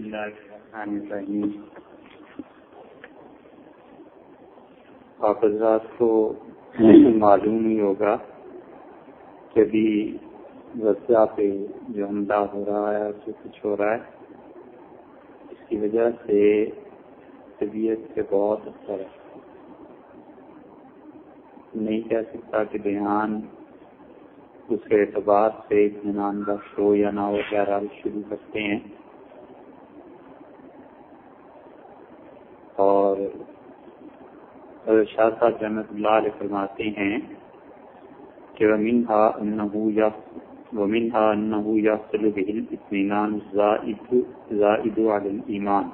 اللہ الرحمن الرحیم آپ حضرات کو معلوم ہی ہوگا کہ ابھی غزہ پہ جو حملہ ہو رہا ہے جو کچھ ہو رہا ہے، اس کی وجہ سے طبیعت سے بہت اثر ہے۔ نہیں کہہ سکتا کہ بیان اس کے اعتبار سے اطمینان کا شو یا نہ وغیرہ شروع کرتے ہیں اور شاہ صاحب رحمۃ اللہ علیہ فرماتے ہیں کہ ومن ہا یا ومن ہا انہو یا بہل اطمینان زائد زائد ایمان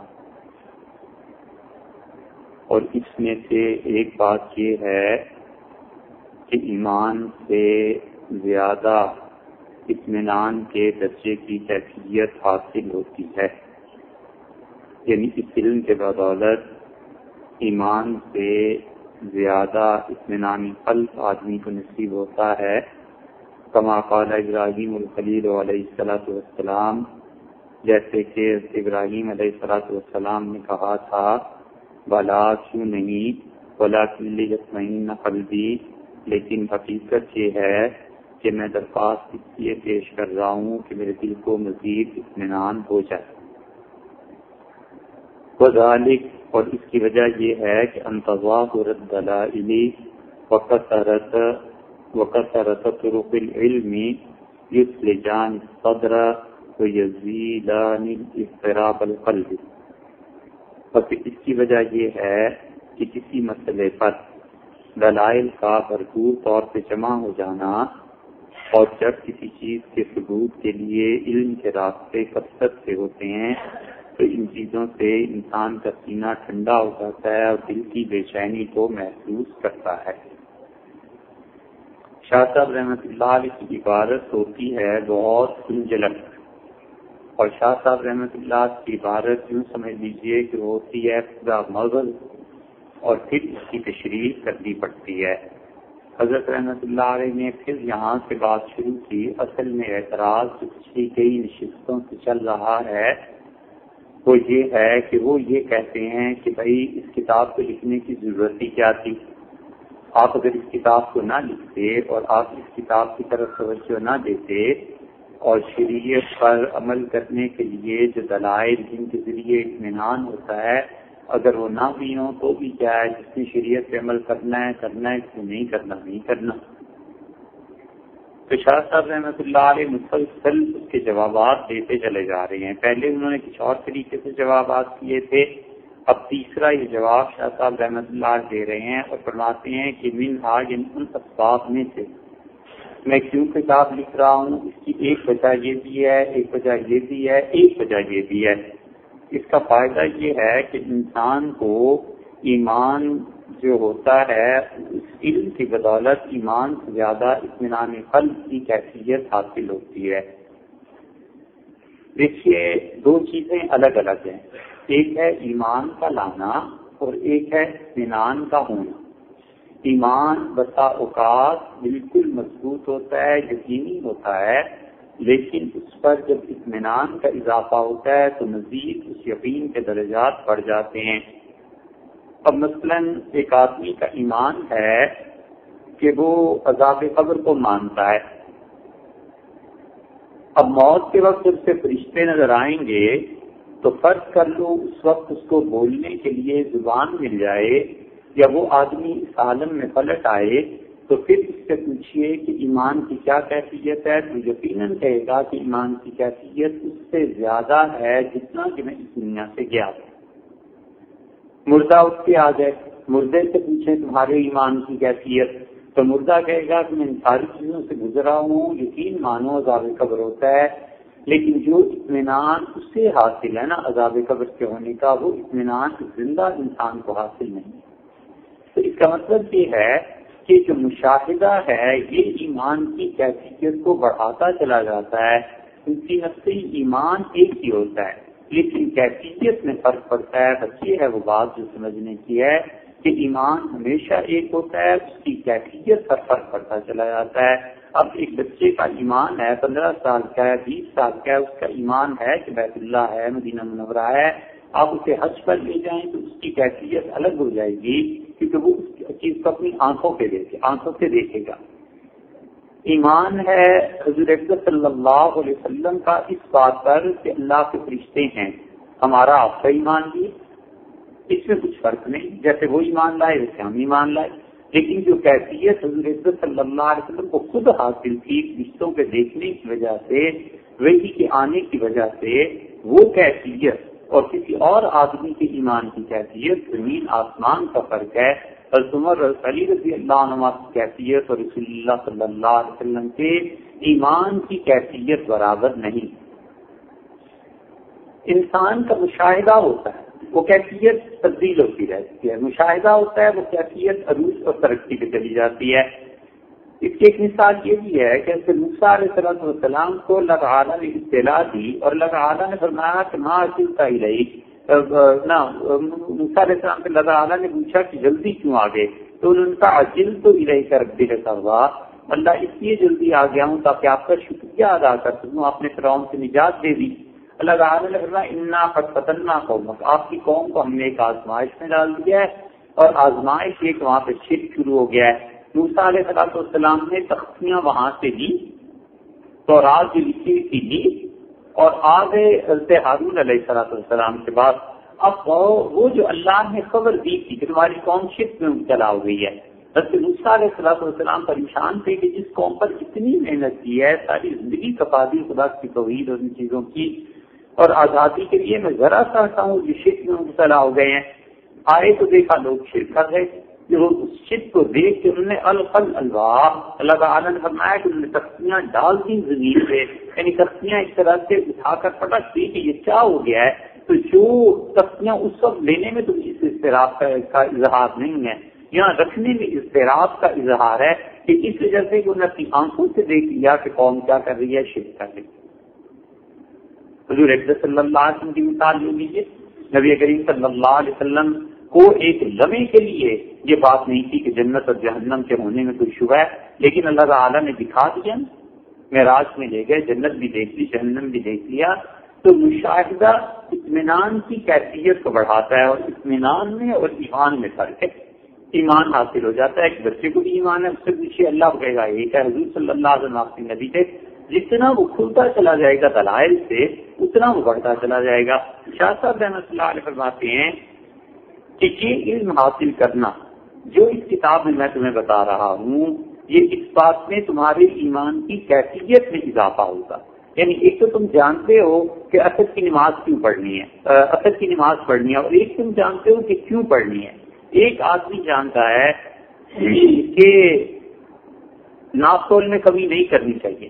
اور اس میں سے ایک بات یہ ہے کہ ایمان سے زیادہ اطمینان کے درجے کی کیفیت حاصل ہوتی ہے یعنی اس علم کے بدولت ایمان سے زیادہ اطمینانی قلب آدمی کو نصیب ہوتا ہے۔ کما قال ابراہیم الخلیل علیہ السلاۃ والسلام، جیسے کہ ابراہیم علیہ السلاۃ والسلام نے کہا تھا، بلا کیوں نہیں؟ بلا کلی یسمین قلبی۔ لیکن حقیقت یہ ہے کہ میں درخواست اس لیے پیش کر رہا ہوں کہ میرے دل کو مزید اطمینان ہو جائے۔ اور اس کی وجہ یہ ہے کہ دلائلی وقت وقت طرق العلم یسلجان صدر ویزیلان اضطراب القلب۔ اور اس کی وجہ یہ ہے کہ کسی مسئلے پر دلائل کا بھرپور طور پہ جمع ہو جانا اور جب کسی چیز کے ثبوت کے لیے علم کے راستے کثرت سے ہوتے ہیں تو ان چیزوں سے انسان کا سینہ ٹھنڈا ہو جاتا ہے اور دل کی بے چینی کو محسوس کرتا ہے۔ شاہ صاحب رحمۃ اللہ علیہ کی عبارت ہوتی ہے بہت سنجلک اور شاہ صاحب رحمۃ اللہ کی عبارت یوں سمجھ لیجیے کہ ہوتی ہے پورا مغل اور پھر اس کی تشریح کرنی پڑتی ہے۔ حضرت رحمت اللہ علیہ نے پھر یہاں سے بات شروع کی، اصل میں اعتراض جو پچھلی کئی نشستوں سے چل رہا ہے وہ یہ ہے کہ وہ یہ کہتے ہیں کہ بھائی اس کتاب کو لکھنے کی ضرورت ہی کیا تھی؟ آپ اگر اس کتاب کو نہ لکھتے اور آپ اس کتاب کی طرف توجہ نہ دیتے اور شریعت پر عمل کرنے کے لیے جو دلائل جن کے ذریعے اطمینان ہوتا ہے، اگر وہ نہ بھی ہوں تو بھی کیا ہے؟ جس نے شریعت پہ عمل کرنا ہے کرنا ہے کہ نہیں کرنا نہیں کرنا۔ تو شاہ صاحب رحمۃ اللہ علیہ مسلسل اس کے جوابات دیتے چلے جا رہے ہیں۔ پہلے انہوں نے کچھ اور طریقے سے جوابات کیے تھے۔ اب تیسرا یہ جواب شاہ صاحب رحمۃ اللہ دے رہے ہیں اور فرماتے ہیں کہ من آج ان اسباب میں سے۔ میں کیوں کتاب لکھ رہا ہوں؟ اس کی ایک وجہ یہ بھی ہے، ایک وجہ یہ بھی ہے، ایک وجہ یہ بھی ہے۔ اس کا فائدہ یہ ہے کہ انسان کو ایمان جو ہوتا ہے، اس علم کی بدولت ایمان سے زیادہ اطمینان قلب کی کیفیت حاصل ہوتی ہے۔ دیکھیے، دو چیزیں الگ الگ ہیں۔ ایک ہے ایمان کا لانا اور ایک ہے اطمینان کا ہونا۔ ایمان بسا اوقات بالکل مضبوط ہوتا ہے، یقینی ہوتا ہے، لیکن اس پر جب اطمینان کا اضافہ ہوتا ہے تو مزید اس یقین کے درجات بڑھ جاتے ہیں۔ اب مثلا ایک آدمی کا ایمان ہے کہ وہ عذاب قبر کو مانتا ہے۔ اب موت کے وقت جب سے فرشتے نظر آئیں گے، تو فرض کر لو اس وقت اس کو بولنے کے لیے زبان مل جائے یا وہ آدمی اس عالم میں پلٹ آئے، تو پھر اس سے پوچھیے کہ ایمان کی کیا کیفیت ہے؟ تو یقیناً کہے گا کہ ایمان کی کیفیت اس سے زیادہ ہے جتنا کہ میں اس دنیا سے گیا ہوں۔ مردہ اٹھ کے آ جائے۔ مردے سے پوچھیں تمہارے ایمان کی کیفیت؟ تو مردہ کہے گا کہ میں ان ساری چیزوں سے گزرا ہوں، یقین مانو عذاب قبر ہوتا ہے۔ لیکن جو اطمینان اس سے حاصل ہے نا عذاب قبر کے ہونے کا، وہ اطمینان زندہ انسان کو حاصل نہیں تو اس کا مطلب یہ ہے کہ جو مشاہدہ ہے، یہ ایمان کی کیفیت کو بڑھاتا چلا جاتا ہے۔ ان کی نفسی ایمان ایک ہی ہوتا ہے۔ لیکن کیفیت میں فرق پڑتا ہے بچے ہے، وہ بات جو سمجھنے کی ہے کہ ایمان ہمیشہ ایک ہوتا ہے، اس کی کیفیت پر فرق پڑتا چلا جاتا ہے۔ اب ایک بچے کا ایمان ہے، پندرہ سال کا ہے، بیس سال کا ہے، اس کا ایمان ہے کہ بیت اللہ ہے، مدینہ منورہ ہے۔ آپ اسے حج پر لے جائیں تو اس کی کیفیت الگ ہو جائے گی، کیونکہ وہ اس چیز کو اپنی آنکھوں پہ دیکھے، آنکھوں سے دیکھے گا۔ ایمان ہے حضور صلی اللہ علیہ وسلم کا اس بات پر کہ اللہ کے فرشتے ہیں، ہمارا آپ کا ایمان بھی، اس میں کچھ فرق نہیں، جیسے وہ ایمان لائے، ویسے ہم ایمان لائے۔ لیکن جو کیفیت حضور صلی اللہ علیہ وسلم کو خود حاصل تھی رشتوں کے دیکھنے کی وجہ سے وہی کے آنے کی وجہ سے، وہ کیفیت اور کسی اور آدمی کے ایمان کی کیفیت، زمین آسمان کا فرق ہے۔ اور عمر علی رضی اللہ عنہ کی کیفیت اور رسول اللہ صلی اللہ علیہ وسلم کے ایمان کی کیفیت برابر نہیں۔ انسان کا مشاہدہ ہوتا ہے، وہ کیفیت تبدیل ہوتی رہتی ہے۔ مشاہدہ ہوتا ہے، وہ کیفیت عروج اور ترقی پہ چلی جاتی ہے۔ اس کی ایک مثال یہ بھی ہے کہ موسا علیہ صلاح والسلام کو اللہ تعالیٰ نے اطلاع دی اور اللہ تعالیٰ نے فرمایا کہ ماں عصل کا ہی رہی نہ موسا علیہ السلام سے اللہ تعالیٰ نے پوچھا کہ جلدی کیوں آ گئے؟ تو ان کا عجل تو ہی رہی رکھ اللہ اس لیے جلدی آ گیا ہوں تاکہ آپ کا شکریہ ادا کر سکوں، آپ نے فراؤن سے نجات دے دی۔ اللہ تعالیٰ نے فرمایا، انا فٹ فتنا قوم آپ کی قوم کو ہم نے ایک آزمائش میں ڈال دیا ہے اور آزمائش ایک وہاں پہ شرک شروع ہو گیا ہے۔ موسا علیہ صلاح والسلام نے تختیاں وہاں سے لی، تو رات جو لکھی تھی لی اور آگے ہارون علیہ صلاح والسلام کے بعد اب وہ جو اللہ نے خبر دی تھی کہ تمہاری قوم شرک میں مبتلا ہو گئی ہے، حضرت موسا علیہ صلاح والسلام پریشان تھے کہ جس قوم پر اتنی محنت کی ہے، ساری زندگی کپا دی، خدا کی توحید اور ان چیزوں کی۔ اور آزادی کے لیے میں ذرا سا ہوں جو شرک میں مبتلا ہو گئے ہیں۔ آئے تو دیکھا، لوگ شرک کر رہے اس شرک کو دیکھ کے انہوں نے الفل الواح اللہ تعالیٰ نے فرمایا کہ انہوں نے تختیاں ڈال دی زمین پہ یعنی تختیاں اس طرح سے اٹھا کر پٹک دی کہ یہ کیا ہو گیا ہے۔ تو جو تختیاں اس وقت لینے میں تو اس اضطراب کا اظہار نہیں ہے، یہاں رکھنے میں اضطراب کا اظہار ہے کہ اس وجہ سے انہوں نے اپنی آنکھوں سے دیکھ لیا کہ قوم کیا کر رہی ہے، شرک کر رہی ہے۔ حضور صلی اللہ علیہ وسلم کی مثال لے لیجیے نبی کریم صلی اللہ علیہ وسلم کو ایک لمحے کے لیے یہ بات نہیں تھی کہ جنت اور جہنم کے ہونے میں کوئی شبہ ہے، لیکن اللہ تعالیٰ نے دکھا دیا میں راج میں لے گئے، جنت بھی دیکھ لی، جہنم بھی دیکھ لیا۔ تو مشاہدہ اطمینان کی کیفیت کو بڑھاتا ہے اور اطمینان میں اور ایمان میں فرق ہے۔ ایمان حاصل ہو جاتا ہے، ایک بچے کو بھی ایمان ہے، اس سے پیچھے اللہ کہے گا ایک ہے حضور صلی اللہ علیہ وسلم نبی تھے، جتنا وہ کھلتا چلا جائے گا دلائل سے، اتنا وہ بڑھتا چلا جائے گا۔ شاہ صاحب رحمۃ اللہ علیہ فرماتے ہیں کہ یہ علم حاصل کرنا جو اس کتاب میں میں تمہیں بتا رہا ہوں، یہ اس بات میں تمہارے ایمان کی کیفیت میں اضافہ ہوگا۔ یعنی ایک تو تم جانتے ہو کہ اصد کی نماز کیوں پڑھنی ہے اصد کی نماز پڑھنی ہے، اور ایک تم جانتے ہو کہ کیوں پڑھنی ہے۔ ایک آدمی جانتا ہے کہ ناپتول میں کمی نہیں کرنی چاہیے۔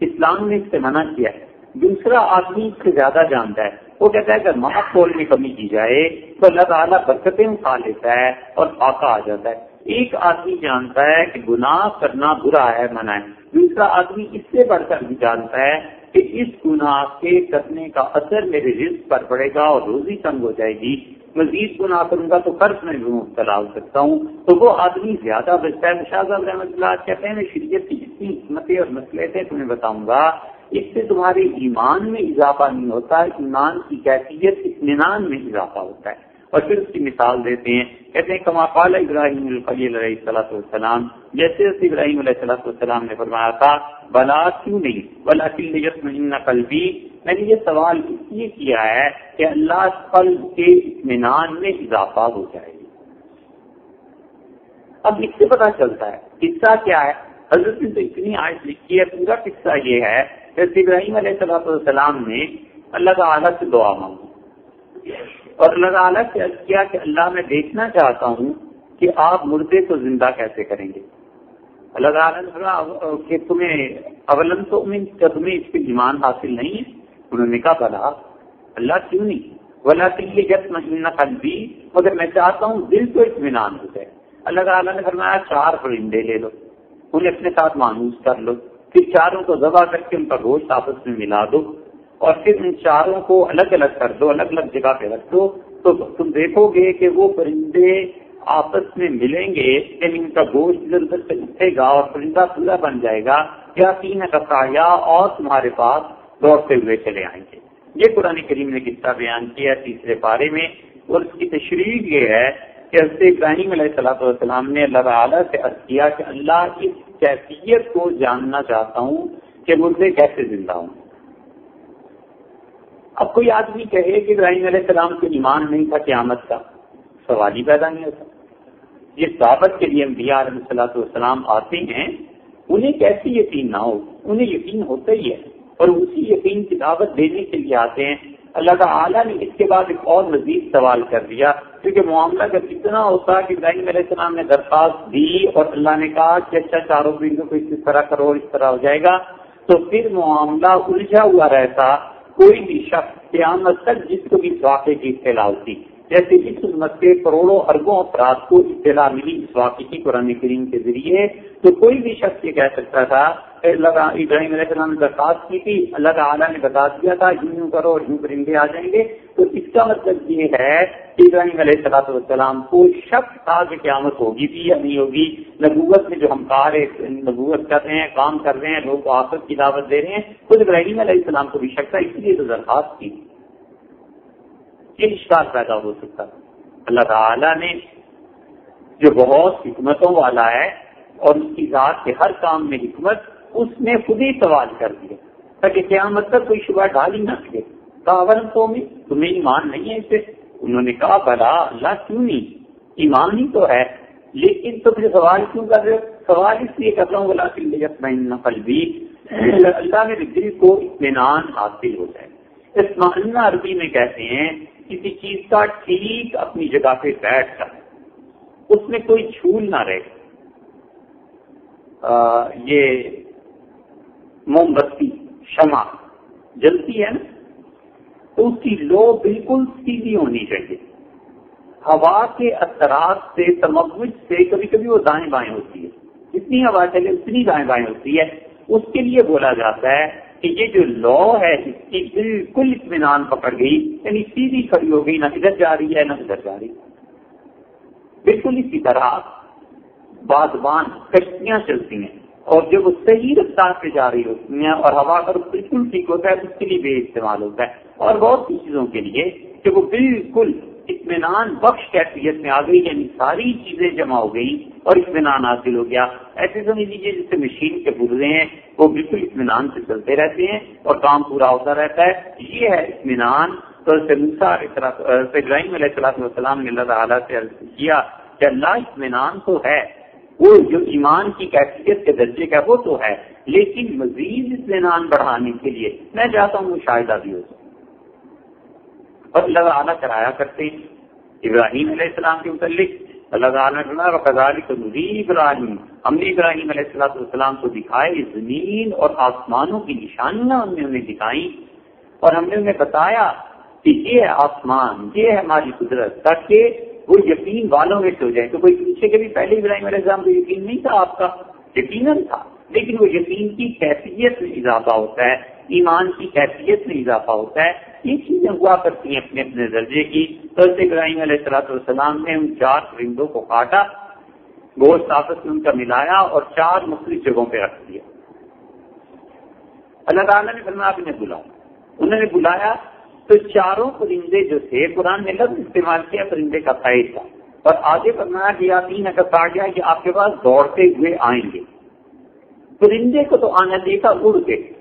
اسلام نے اس سے منع کیا ہے۔ دوسرا آدمی اس سے زیادہ جانتا ہے۔ وہ کہتا ہے، اگر ماں کھول میں کمی کی جائے تو اللہ تعالیٰ برکتیں اٹھا لیتا ہے اور فاقہ آ جاتا ہے. ایک آدمی جانتا ہے کہ گناہ کرنا برا ہے، منع ہے۔ دوسرا آدمی اس سے بڑھ کر بھی جانتا ہے کہ اس گناہ کے کرنے کا اثر میرے رزق پر پڑے گا اور روزی تنگ ہو جائے گی۔ مزید گناہ کروں گا تو قرض میں بھی مبتلا ہو سکتا ہوں۔ تو وہ آدمی زیادہ بچتا ہے۔ شاہ رحمۃ اللہ کہتے ہیں، میں شریعت کی جتنی حکمتیں اور مسئلے تھے تمہیں بتاؤں گا اس سے تمہارے ایمان میں اضافہ نہیں ہوتا، ایمان کی کیفیت اطمینان میں اضافہ ہوتا ہے۔ اور پھر اس کی مثال دیتے ہیں، کہتے ہیں، کما قال ابراہیم الفیل علیہ السلط والسلام، جیسے ابراہیم علیہ السلط والسلام نے فرمایا تھا، بلا کیوں نہیں؟ بلا کل قلبی۔ میں نے یہ سوال اس لیے کیا ہے کہ اللہ قلب کے اطمینان میں اضافہ ہو جائے۔ گی اب اس سے پتا چلتا ہے، قصہ کیا ہے؟ حضرت نے تو اتنی آج لکھی ہے، پورا قصہ یہ ہے کہ ابراہیم علیہ السلام السلام نے اللہ تعالیٰ سے دعا مانگی۔ اور اللہ تعالیٰ سے کیا کہ اللہ میں دیکھنا چاہتا ہوں کہ آپ مردے کو زندہ کیسے کریں گے۔ اللہ تعالیٰ نے کہا کہ تمہیں اولن تو تمہیں اس پہ ایمان حاصل نہیں ہے؟ انہوں نے کہا، بلا، اللہ کیوں نہیں؟ بلا کے جب مہینہ قلبی مگر میں چاہتا ہوں دل تو اطمینان ہو جائے۔ اللہ تعالیٰ نے فرمایا، چار پرندے لے لو، انہیں اپنے ساتھ مانوس کر لو۔ پھر چاروں کو دبا کر کے ان کا گوشت آپس میں ملا دو اور پھر ان چاروں کو الگ الگ کر دو، الگ الگ جگہ پہ رکھ دو۔ تو تم دیکھو گے کہ وہ پرندے آپس میں ملیں گے یعنی ان کا گوشت ادھر ادھر سے اٹھے گا اور پرندہ پورا بن جائے گا۔ یا تین کا اور تمہارے پاس دوڑتے ہوئے چلے آئیں گے۔ یہ قرآن کریم نے قصہ بیان کیا تیسرے پارے میں۔ اور اس کی تشریح یہ ہے کہ حضرت ابراہیم علیہ السلاۃ والسلام نے اللہ تعالیٰ سے عرض کیا کہ اللہ کی کیفیت کو جاننا چاہتا ہوں کہ مردے کیسے زندہ ہوں۔ اب کوئی آدمی کہے کہ ابراہیم علیہ السلام کو ایمان نہیں تھا، قیامت کا سوال ہی پیدا نہیں ہوتا۔ جس دعوت کے لیے انبیاء علیہ صلاح والسلام آتے ہیں، انہیں کیسی یقین نہ ہو، انہیں یقین ہوتا ہی ہے۔ اور اسی یقین کی دعوت دینے کے لیے آتے ہیں۔ اللہ تعالیٰ نے اس کے بعد ایک اور مزید سوال کر دیا، کیونکہ معاملہ جب اتنا ہوتا کہ ابراہیم علیہ السلام نے درخواست دی اور اللہ نے کہا کہ اچھا چاروں بندوں کو اس طرح کرو اس طرح ہو جائے گا، تو پھر معاملہ الجھا ہوا رہتا، کوئی بھی شخص قیامت تک جس کو بھی واقعے کی پھیلاؤ تھی جیسے اس امت کے کروڑوں اربوں افراد کو اطلاع ملی اس واقعے کی قرآن کریم کے ذریعے، تو کوئی بھی شخص یہ کہہ سکتا تھا اللہ ابراہیم علیہ السلام نے درخواست کی تھی، اللہ تعالیٰ نے بتا دیا تھا، یوں یوں کرو اور یوں پرندے آ جائیں گے۔ تو اس کا مطلب یہ ہے کہ ابراہیم علیہ السلاۃ والسلام کو شک تھا کہ قیامت ہوگی بھی یا نہیں ہوگی، نبوت میں جو ہم کار نبوت کر رہے ہیں، کام کر رہے ہیں لوگ آفت کی دعوت دے رہے ہیں، خود ابراہیم علیہ السلام کو بھی شک تھا، اس لیے تو درخواست کی۔ یہ اشکار پیدا ہو سکتا اللہ تعالیٰ نے جو بہت حکمتوں والا ہے اور اس کی ذات کے ہر کام میں حکمت، اس نے خود ہی سوال کر دیا۔ تاکہ کیا مطلب کوئی شبہ ڈال ہی نہ سکے۔ تو میں تمہیں ایمان نہیں ہے اسے؟ انہوں نے کہا، بلا، اللہ کیوں نہیں؟ ایمان ہی تو ہے۔ لیکن تم سے سوال کیوں کر رہے ہو؟ سوال اس لیے کر رہا ہوں اللہ نقل بھی اللہ کے دل کو اطمینان حاصل ہو جائے۔ اسمان عربی میں کہتے ہیں کسی چیز کا ٹھیک اپنی جگہ پہ بیٹھ کر، اس میں کوئی چھول نہ رہے۔ یہ موم بتی شمع جلتی ہے نا، تو اس کی لو بالکل سیدھی ہونی چاہیے۔ ہوا کے اثرات سے تمغ سے کبھی کبھی وہ دائیں بائیں ہوتی ہے۔ جتنی ہوا چلے، اتنی دائیں بائیں ہوتی ہے۔ اس کے لیے بولا جاتا ہے کہ یہ جو لو ہے، اس کی بالکل اطمینان پکڑ گئی یعنی سیدھی کھڑی ہو گئی، نہ ادھر جا رہی ہے، نہ ادھر جا رہی بالکل اسی طرح بادبان کشتیاں چلتی ہیں، اور جب وہ صحیح رفتار پہ جا رہی ہوتی ہیں، اور ہوا اگر بالکل ٹھیک ہوتا ہے اس کے لیے بھی استعمال ہوتا ہے۔ اور بہت سی چیزوں کے لیے کہ وہ بالکل اطمینان بخش کیفیت میں آ گئی یعنی ساری چیزیں جمع ہو گئی اور اطمینان حاصل ہو گیا۔ ایسے سمجھ لیجیے جس سے مشین کے پورے ہیں، وہ بالکل اطمینان سے چلتے رہتے ہیں اور کام پورا ہوتا رہتا ہے۔ یہ ہے اطمینان۔ تو ابراہیم علیہ السلام والسلام نے اللہ تعالیٰ سے کیا کہ اللہ اطمینان تو ہے۔ وہ جو ایمان کی کیفیت کے درجے کا وہ تو ہے۔ لیکن مزید اطمینان بڑھانے کے لیے میں چاہتا ہوں وہ شاہدہ بھی ہو اور اللہ تعالیٰ کرایا کرتے ابراہیم علیہ السلام کے متعلق اللہ تعالیٰ نے ابراہیم ہم نے ابراہیم علیہ السلام السلام کو دکھائے زمین اور آسمانوں کی نشانیاں ہم نے انہیں دکھائی اور ہم نے انہیں بتایا کہ یہ ہے آسمان، یہ ہے ہماری قدرت، تاکہ وہ یقین والوں میں سے ہو جائے۔ تو کوئی پیچھے کے بھی پہلے ابراہیم علیہ السلام کو یقین نہیں تھا آپ کا؟ یقیناً تھا۔ لیکن وہ یقین کی کیفیت میں اضافہ ہوتا ہے، ایمان کی کیفیت میں اضافہ ہوتا ہے۔ یہ چیزیں ہوا کرتی ہیں اپنے اپنے درجے کی۔ تو ابراہیم علیہ السلاۃ والسلام نے ان چار پرندوں کو کاٹا، گوشت آپس میں ان کا ملایا اور چار مختلف جگہوں پہ رکھ دیا۔ اللہ تعالیٰ نے فرمایا، آپ انہیں بلاؤ۔ انہوں نے بلایا تو چاروں پرندے جو تھے، قرآن نے لفظ استعمال کیا پرندے کا سائز تھا اور آگے فرمایا کہ تین اگر کہا گیا کہ آپ کے پاس دوڑتے ہوئے آئیں گے۔ پرندے کو تو آنا دیکھا اڑ کے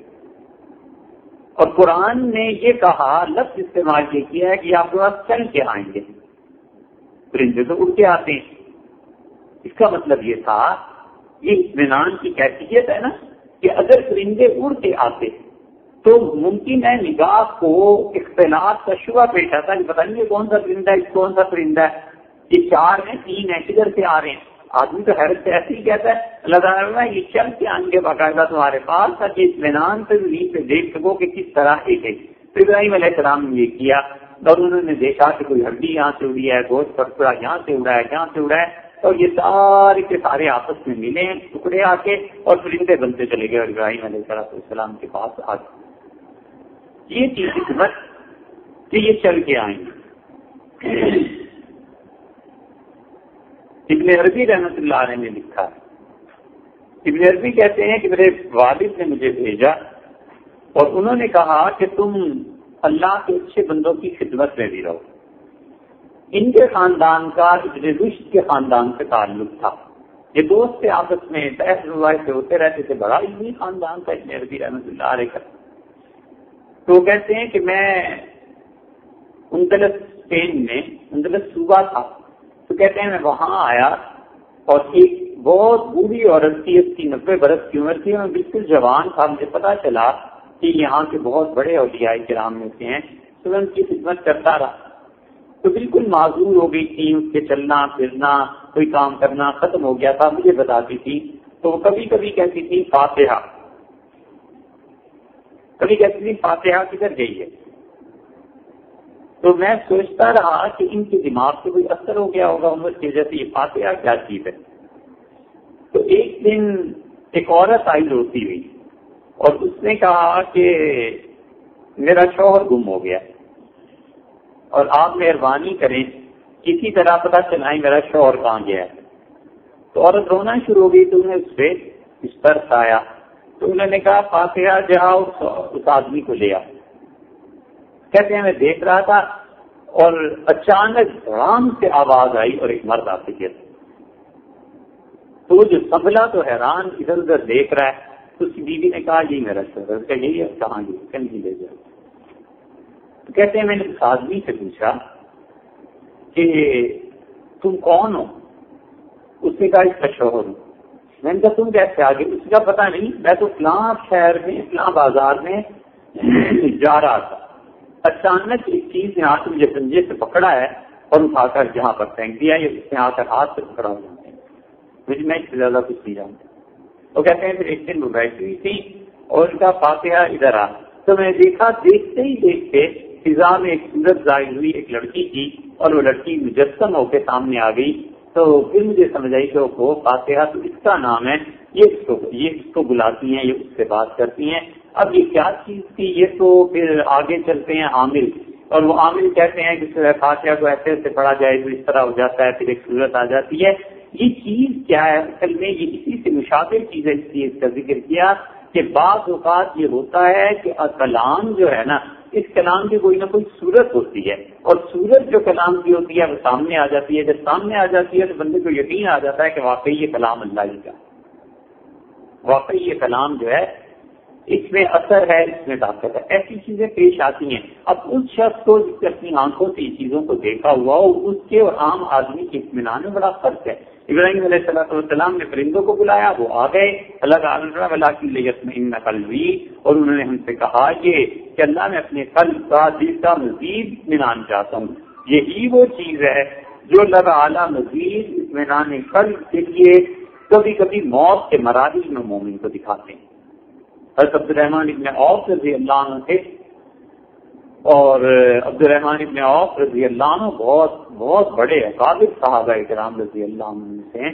اور قرآن نے یہ کہا، لفظ استعمال یہ کیا ہے کہ آپ کے پاس چل کے آئیں گے۔ پرندے تو اڑ کے آتے ہیں۔ اس کا مطلب یہ تھا، یہ اطمینان کی کیفیت ہے نا کہ اگر پرندے اڑ کے آتے، تو ممکن ہے نگاہ کو اختلاف کا شبہ پیش آتا ہے پتہ نہیں کون سا پرندہ ہے، کون سا پرندہ ہے۔ یہ چار ہیں، تین ہیں، کدھر سے آ رہے ہیں؟ آدمی تو حیرت سے ایسے ہی کہتا ہے، اللہ تعالیٰ یہ چل کے آئیں گے باقاعدہ تمہارے پاس، تاکہ اطمینان سے نیچ پہ دیکھ سکو کہ کس طرح ایک ہے۔ ابراہیم علیہ السلام نے یہ کیا، اور انہوں نے دیکھا کہ کوئی ہڈی یہاں سے اڑی ہے، گوشت پکڑا یہاں سے اڑا ہے، یہاں سے اڑا ہے، اور یہ سارے کے سارے آپس میں ملے، ٹکڑے آ کے، اور پرندے بنتے چلے گئے، اور ابراہیم علیہ السلام کے پاس آ گئے۔ یہ تھی حکمت کہ یہ چل کے آئیں۔ گے ابن عربی رحمت اللہ علیہ نے لکھا ابن عربی کہتے ہیں کہ میرے والد نے مجھے بھیجا اور انہوں نے کہا کہ تم اللہ کے اچھے بندوں کی خدمت میں بھی رہو۔ ان کے خاندان کا ابن رشت کے خاندان سے تعلق تھا۔ یہ دوست کے آپس میں بحث سے ہوتے رہتے تھے، بڑا علمی خاندان تھا ابن عربی رحمت اللہ علیہ کا۔ تو وہ کہتے ہیں کہ میں اندلس اسپین میں، اندلس صوبہ تھا۔ تو کہتے ہیں میں وہاں آیا اور ایک بہت بوڑھی عورت تھی، اس کی نبے برس کی عمر تھی، میں بالکل جوان تھا، مجھے پتا چلا کہ یہاں کے بہت بڑے اولیاء کرام میں سے ہیں، تو میں ان کی خدمت کرتا رہا۔ تو بالکل معذور ہو گئی تھی اس کے چلنا، پھرنا، کوئی کام کرنا ختم ہو گیا تھا، مجھے بتاتی تھی۔ تو وہ کبھی کبھی کہتی تھی، فاتحہ۔ کبھی کہتی تھی، فاتحہ کدھر گئی ہے؟ تو میں سوچتا رہا کہ ان کے دماغ سے کوئی اثر ہو گیا ہوگا عمر کی وجہ سے یہ فاتحہ کیا چیز ہے۔ تو ایک دن ایک عورت آئی روتی ہوئی اور اس نے کہا کہ میرا شوہر گم ہو گیا اور آپ مہربانی کریں کسی طرح پتا چلائیں میرا شوہر کہاں گیا۔ ہے تو عورت رونا شروع ہو گئی تو انہیں اس پہ اس پر آیا تو انہوں نے کہا، فاتحہ جاؤ، اس آدمی کو لے آؤ۔ کہتے ہیں، میں دیکھ رہا تھا اور اچانک رام سے آواز آئی اور ایک مرد آپ سے تو وہ جو سنبھلا تو حیران ادھر ادھر دیکھ رہا ہے، تو اس کی بیوی نے کہا جی میرا شوہر کہ یہی ہے، کہاں جی کہیں لے جائے تو کہتے ہیں، میں نے اس آدمی سے پوچھا کہ تم کون ہو؟ اس نے کہا، اس کا شوہر ہوں۔ میں نے کہا، تم کیسے آگے اس کا پتا نہیں، میں تو فلاں شہر میں، فلاں بازار میں جا رہا تھا۔ اچانک ایک چیز نے آ مجھے پنجے سے پکڑا ہے اور اٹھا کر جہاں پر پھینک دیا یا اس نے آ کر ہاتھ سے پکڑا ہو جاتے مجھے میں اس سے زیادہ کچھ نہیں جانتا۔ وہ کہتے ہیں، پھر ایک دن وہ بیٹھی ہوئی تھی اور ان کا فاتحہ ادھر آ۔ تو میں دیکھا، دیکھتے ہی دیکھتے فضا میں ایک سورت ظاہر ہوئی، ایک لڑکی کی، اور وہ لڑکی مجسم ہو کے سامنے آ گئی۔ تو پھر مجھے سمجھ آئی کہ وہ فاتحہ تو اس کا نام ہے، یہ اس کو، یہ اس کو بلاتی ہیں، یہ اس سے بات کرتی ہیں۔ اب یہ کیا چیز تھی؟ یہ تو پھر آگے چلتے ہیں عامل۔ اور وہ عامل کہتے ہیں کہ فاتحہ کو ایسے ایسے پڑھا جائے تو اس طرح ہو جاتا ہے، پھر ایک صورت آ جاتی ہے۔ یہ چیز کیا ہے؟ اصل میں یہ اسی سے مشابر چیز ہے، اس لیے اس کا ذکر کیا کہ بعض اوقات یہ ہوتا ہے کہ کلام جو ہے نا، اس کلام کی کوئی نہ کوئی صورت ہوتی ہے۔ اور صورت جو کلام کی ہوتی ہے، وہ سامنے آ جاتی ہے۔ جب سامنے آ جاتی ہے، تو بندے کو یقین آ جاتا ہے کہ واقعی یہ کلام اللہ ہی کا واقعی یہ کلام جو ہے اس میں اثر ہے، اس میں طاقت ہے۔ ایسی چیزیں پیش آتی ہیں۔ اب اس شخص کو جس اپنی آنکھوں سے چیزوں کو دیکھا ہوا ہو، اس کے اور عام آدمی کے اطمینان میں بڑا فرق ہے۔ ابراہیم علیہ صلاح والسلام نے پرندوں کو بلایا، وہ آ گئے۔ اللہ اللہ کی لیت میں نقل ہوئی اور انہوں نے ہم سے کہا، یہ کہ اللہ میں اپنے قلب کا دل کا مزید اطمینان چاہتا ہوں۔ یہی وہ چیز ہے جو اللہ اعلیٰ مزید اطمینان قلب کے لیے کبھی کبھی موت کے مراحل میں مومن کو دکھاتے ہیں۔ حضرت عبد الرحمان ابن عوف رضی اللہ عنہ تھے۔ اور عبد الرحمان ابن عوف رضی اللہ عنہ بہت بہت بڑے قابل صحابہ کرام رضی اللہ عنہ سے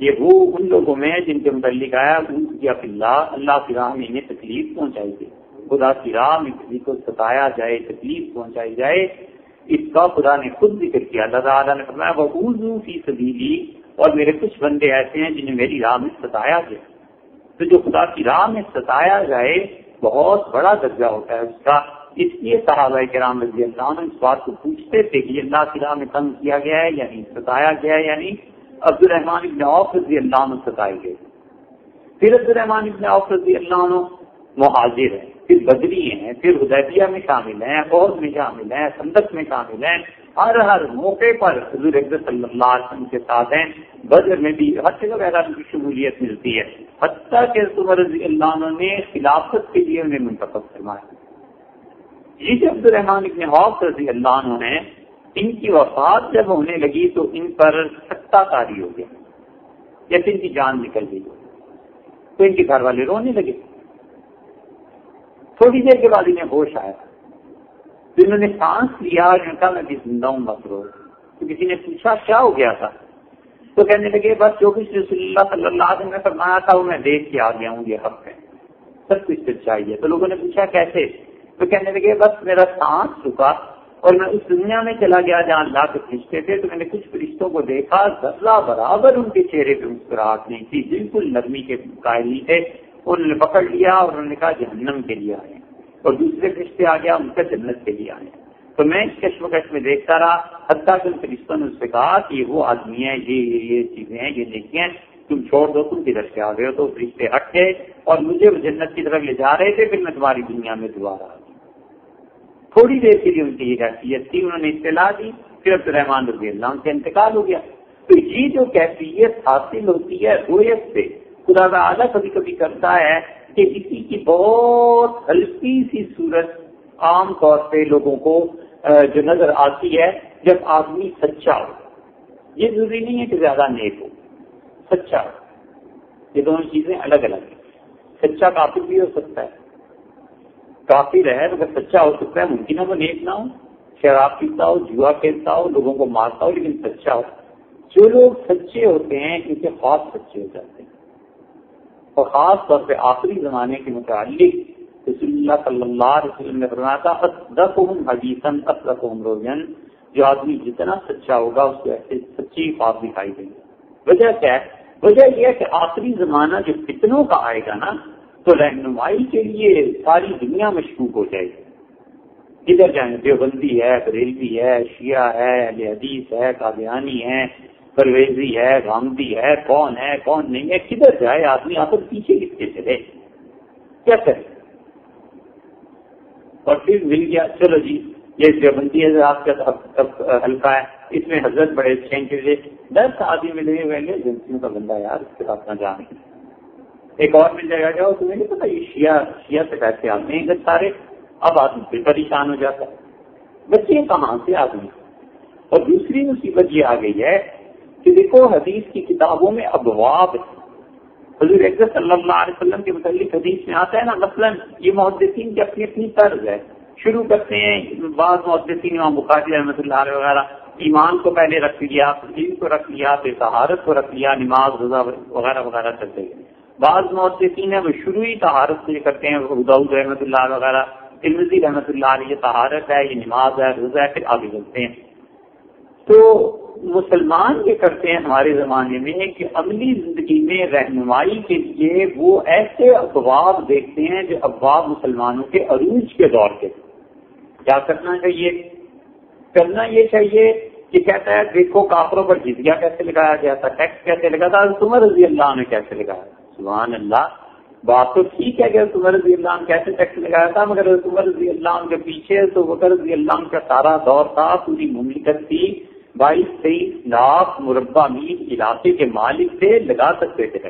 یہ وہ ان لوگوں میں جن کے متعلق آیا اللہ اللہ کی راہ میں انہیں تکلیف پہنچائی گئی خدا کی راہ میں کسی کو ستایا جائے، تکلیف پہنچائی جائے۔ اس کا خدا نے خود ذکر کیا۔ اللہ تعالیٰ نے فرمایا وہ فی سبیلی اور میرے کچھ بندے ایسے ہیں جنہیں میری راہ میں ستایا گیا۔ تو جو خدا کی راہ میں ستایا جائے، بہت بڑا درجہ ہوتا ہے اس کا۔ اس لیے صحابہ کرام رضی اللہ عنہ اس بات کو پوچھتے تھے کہ اللہ کی راہ میں تنگ کیا گیا ہے یعنی ستایا گیا ہے یعنی عبد الرحمان ابن عوف رضی اللہ عنہ ستائے گئے۔ پھر عبد الرحمان ابن عوف رضی اللہ عنہ مہاجر ہیں، پھر بدری ہیں، پھر ہدیبیہ میں شامل ہیں فوج میں شامل ہیں سندک میں شامل ہیں۔ ہر ہر موقع پر حضور صلی اللہ علیہ وسلم کے ساتھ ہیں۔ بدر میں بھی ہر جگہ وغیرہ کی شمولیت ملتی ہے۔ حتیٰ کہ رضی اللہ عنہ نے خلافت کے لیے انہیں منتخب فرمایا۔ یہ جو عبد الرحمان ابن حوف رضی اللہ عنہ نے ان کی وفات جب ہونے لگی تو ان پر سکتا کاری ہو گیا جیسے ان کی جان نکل گئی۔ تو ان کے گھر والے رونے لگے۔ تھوڑی دیر کے بعد انہیں ہوش آیا۔ تو انہوں نے سانس لیا اور کہا، میں بھی زندہ ہوں بس روز تو کسی نے پوچھا، کیا ہو گیا تھا؟ تو کہنے لگے، بس جو کچھ رسول اللہ صلی اللہ علیہ وسلم نے فرمایا تھا، وہ میں دیکھ کے آ گیا ہوں، یہ حق ہے۔ سب کچھ سچائی تو لوگوں نے پوچھا، کیسے؟ تو کہنے لگے، بس میرا سانس رکا اور میں اس دنیا میں چلا گیا جہاں اللہ کے فرشتے تھے، تو میں نے کچھ فرشتوں کو دیکھا ذرا برابر ان کے چہرے پہ مسکراہٹ نہیں تھی، بالکل نرمی کے قائل نہیں تھے۔ انہوں نے پکڑ لیا اور انہوں نے کہا، جہنم کے لیے آئے اور دوسرے فرشتے آ گیا ان کا جنت کے لیے آئے تو میں اس کشمکش میں دیکھتا رہا، حتیٰ کہ ان فرشتوں نے اس سے کہا کہ وہ آدمی ہے یہ یہ چیزیں ہیں، یہ دیکھیں تم چھوڑ دو، تم کدھر سے آ گئے ہو؟ تو فرشتے ہٹ گئے اور مجھے وہ جنت کی طرف لے جا رہے تھے، پھر میں تمہاری دنیا میں دوبارہ آ تھوڑی دیر کے لیے ان کی یہ کیفیت تھی، انہوں نے اطلاع دی، پھر عبد الرحمان رضی اللہ ان سے انتقال ہو گیا۔ تو یہ جو کیفیت حاصل ہوتی ہے رویت سے، خدا تعالیٰ کبھی کبھی کرتا ہے کہ کسی کی بہت ہلکی سی صورت عام طور پہ لوگوں کو جو نظر آتی ہے، جب آدمی سچا ہو۔ یہ ضروری نہیں ہے کہ زیادہ نیک ہو، سچا ہو۔ یہ دونوں چیزیں الگ الگ ہیں۔ سچا کافی بھی ہو سکتا ہے۔ کافی رہے اگر سچا ہو سکتا ہے، ممکن ہے وہ نیک نہ ہو۔ شراب پیتا ہو، جوا کھیلتا ہو، لوگوں کو مارتا ہو، لیکن سچا ہو۔ جو لوگ سچے ہوتے ہیں، ان کے خواب سچے ہو جاتے ہیں۔ اور خاص طور پہ آخری زمانے کے متعلق اللہ صلی اللہ علیہ وسلم نے فرمایا تھا حدیثن روزن جو آدمی جتنا سچا ہوگا اس کو ایسے سچی خواب دکھائی دیں گے۔ وجہ کیا ہے؟ وجہ یہ ہے کہ آخری زمانہ جو فتنوں کا آئے گا نا، تو رہنمائی کے لیے ساری دنیا مشکوک ہو جائے گی۔ کدھر جائیں، دیوبندی ہے، بریلوی ہے، شیعہ ہے حدیث ہے قادیانی ہے، پرویزی ہے، گاندھی ہے، کون ہے، کون نہیں ہے، کدھر جائے آدمی؟ آپ پیچھے کس کے چلے؟ کیا کرے؟ اور پھر مل گیا، چلو جی یہ دیوبندی ہے، آپ کا ہلکا ہے۔ اس میں حضرت بڑے اچھے دس آدمی ملے ہوئے ایجنسیوں کا بندہ یار، اس کے ساتھ نہ جانے ایک اور مل جائے گا تمہیں نہیں پتا، یہ شیعہ شیعہ سے پیسے آتے ہیں سارے۔ اب آدمی پھر پریشان ہو جاتا ہے۔ بچے کہاں سے آدمی۔ اور دوسری مصیبت یہ آ گئی ہے کہ دیکھو، حدیث کی کتابوں میں ابواب حضور صلی اللہ علیہ وسلم کے متعلق حدیث میں آتا ہے نا، مثلا یہ محدثین کی اپنی اپنی طرز ہے۔ شروع کرتے ہیں، بعض محدثین امام بخاری رحمۃ اللہ علیہ وغیرہ ایمان کو پہلے رکھ لیا دین کو رکھ لیا، پھر سہارت کو رکھ لیا، نماز رضا وغیرہ وغیرہ چلتے گئے بعض محدثین ہیں، وہ شروع ہی تہارت سے کرتے ہیں اداؤد رحمۃ اللہ وغیرہ تلوزی رحمۃ اللہ علیہ، یہ تہارت ہے، یہ نماز ہے، روزہ ہے، پھر آگے چلتے ہیں۔ تو مسلمان یہ کرتے ہیں ہمارے زمانے میں کہ عملی زندگی میں رہنمائی کے لیے وہ ایسے افواب دیکھتے ہیں جو افواب مسلمانوں کے عروج کے دور کے کیا کرنا چاہیے؟ کرنا یہ چاہیے کہ کہتا ہے، دیکھو کافروں پر جزیا کیسے لگایا گیا تھا، ٹیکس کیسے لگا تھا عمر رضی اللہ نے کیسے لگایا سبحان اللہ، بات تو ٹھیک ہے کہ عمر رضی اللہ نے کیسے ٹیکس لگایا تھا، مگر عمر رضی اللہ کے پیچھے تو وکر رضی اللہ کا سارا دور تھا، پوری مملکت تھی۔ بائیس تیئیس لاکھ مربع میل علاقے کے مالک تھے، لگا سکتے تھے۔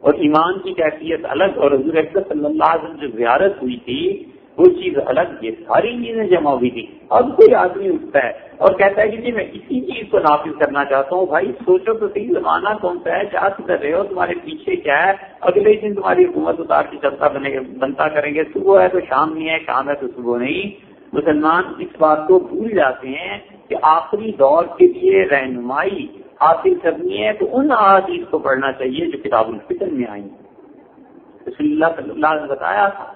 اور ایمان کی کیفیت الگ، اور حضور صلی اللہ علیہ وسلم جو زیارت ہوئی تھی، وہ چیز الگ، یہ ساری چیزیں جمع ہوئی تھی اب کوئی آدمی اٹھتا ہے اور کہتا ہے کہ جی میں اسی چیز کو نافذ کرنا چاہتا ہوں، بھائی، سوچو تو صحیح، زمانہ کون سا ہے، کیا کر رہے ہو، تمہارے پیچھے کیا ہے؟ اگلے دن تمہاری حکومت اتار کی چلتا بنے، بنتا کریں گے، صبح ہے تو شام نہیں ہے، شام ہے تو صبح نہیں۔ مسلمان اس بات کو بھول جاتے ہیں کہ آخری دور کے لیے رہنمائی حاصل کرنی ہے، تو ان احادیث کو پڑھنا چاہیے جو کتاب الفطر میں آئی رسول اللہ صلی اللہ نے بتایا تھا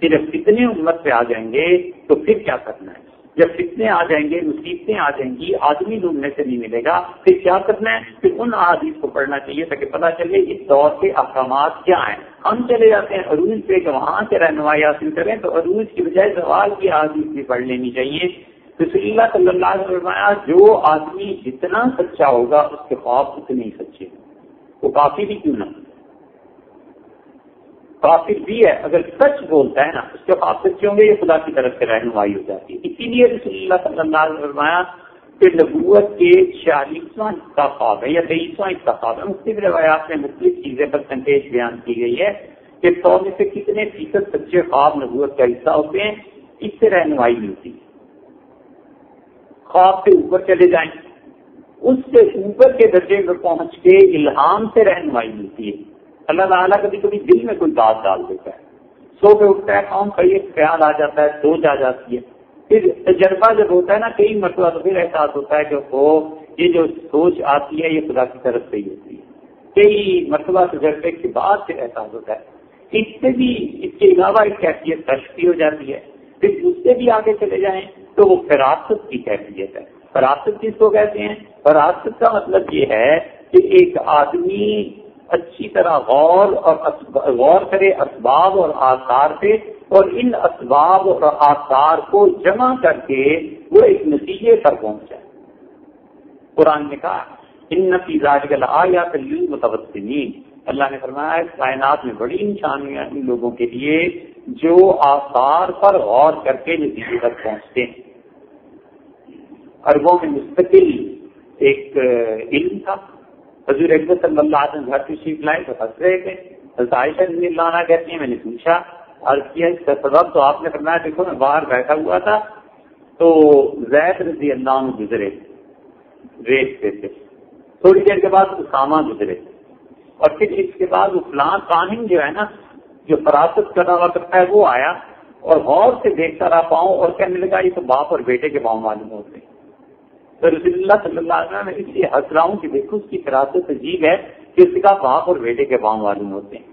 کہ جب فتنے امت پہ آ جائیں گے تو پھر کیا کرنا ہے؟ جب فتنے آ جائیں گے، مصیبتیں آ جائیں گی، آدمی ڈھونڈنے سے نہیں ملے گا، پھر کیا کرنا ہے؟ پھر ان احادیث کو پڑھنا چاہیے تاکہ پتا چلے اس دور کے احکامات کیا ہیں۔ ہم چلے جاتے ہیں عروج پہ کہ وہاں سے رہنمائی حاصل کریں، تو عروج کی بجائے سوال کی احادیث بھی پڑھ لینی چاہیے۔ رسول اللہ صلی اللہ علیہ وسلم جو آدمی جتنا سچا ہوگا، اس کے خواب اتنے ہی سچے وہ کافی بھی کیوں نہ کافر بھی ہے، اگر سچ بولتا ہے نا، اس کے خواب سچے ہوں گے، یہ خدا کی طرف سے رہنمائی ہو جاتی ہے۔ اسی لیے رسول اللہ صلی اللہ علیہ وسلم کہ نبوت کے چالیسواں حصہ خواب ہے یا تیئیسواں حصہ خواب ہے۔ مختلف روایات میں مختلف چیزیں پرسنٹیج بیان کی گئی ہے کہ سو میں سے کتنے فیصد سچے خواب نبوت کا حصہ ہوتے ہیں، اس سے رہنمائی ملتی ہے خواب سے اوپر چلے جائیں، اس سے اوپر کے درجے میں پہنچ کے الہام سے رہنمائی ملتی ہے۔ اللہ تعالیٰ کبھی کبھی دل میں کوئی بات ڈال دیتا ہے۔ سو کے اٹھتا ہے کام کا یہ خیال آ جاتا ہے، سوچ آ جاتی ہے۔ پھر تجربہ جب ہوتا ہے نا، کئی مرتبہ تو پھر احساس ہوتا ہے کہ وہ یہ جو سوچ آتی ہے، یہ خدا کی طرف سے ہی ہوتی ہے۔ کئی مرتبہ تجربے کے بعد پھر احساس ہوتا ہے۔ اس سے بھی، اس کے علاوہ ایک کیفیت کشف ہو جاتی ہے۔ پھر اس سے بھی آگے چلے جائیں تو وہ فراست کی کیفیت ہے۔ فراست کس کو کہتے ہیں؟ فراست کا مطلب یہ ہے کہ ایک آدمی اچھی طرح غور اور غور کرے، اسباب اور آثار پہ اور ان اسباب اور آثار کو جمع کر کے وہ ایک نتیجے پر پہنچ جائے۔ قرآن نے کہا، ان نتیجہ آیا متوسمین اللہ نے فرمایا، اس کائنات میں بڑی نشانیاں ان لوگوں کے لیے جو آثار پر غور کر کے نتیجے تک پہنچتے ہیں۔ اربوں میں مستقل ایک علم تھا۔ حضور اکبر صلی اللہ علیہ وسلم گھر کی لائے تو ہنس رہے تھے۔ عائشہ رضی اللہ عنہ کہتی ہیں، میں نے پوچھا اور کیا اس کا سبب تو آپ نے فرمایا دیکھو میں باہر بیٹھا ہوا تھا، تو زید رضی اللہ عنہ گزرے ریت پہ تھے تھوڑی دیر کے بعد اسامہ گزرے۔ اور پھر اس کے بعد وہ فلان قانون جو ہے نا، جو فراست کرنا ہوا کرتا ہے، وہ آیا اور غور سے دیکھتا رہا، پاؤں اور کہنے لگا، یہ تو باپ اور بیٹے کے پاؤں معلوم ہوتے ہیں۔ تو رسول اللہ صلی اللہ علیہ وسلم میں اس لیے ہنس رہا ہوں کہ دیکھو، اس کی فراست عجیب ہے کہ اس کا باپ اور بیٹے کے پاؤں معلوم ہوتے ہیں۔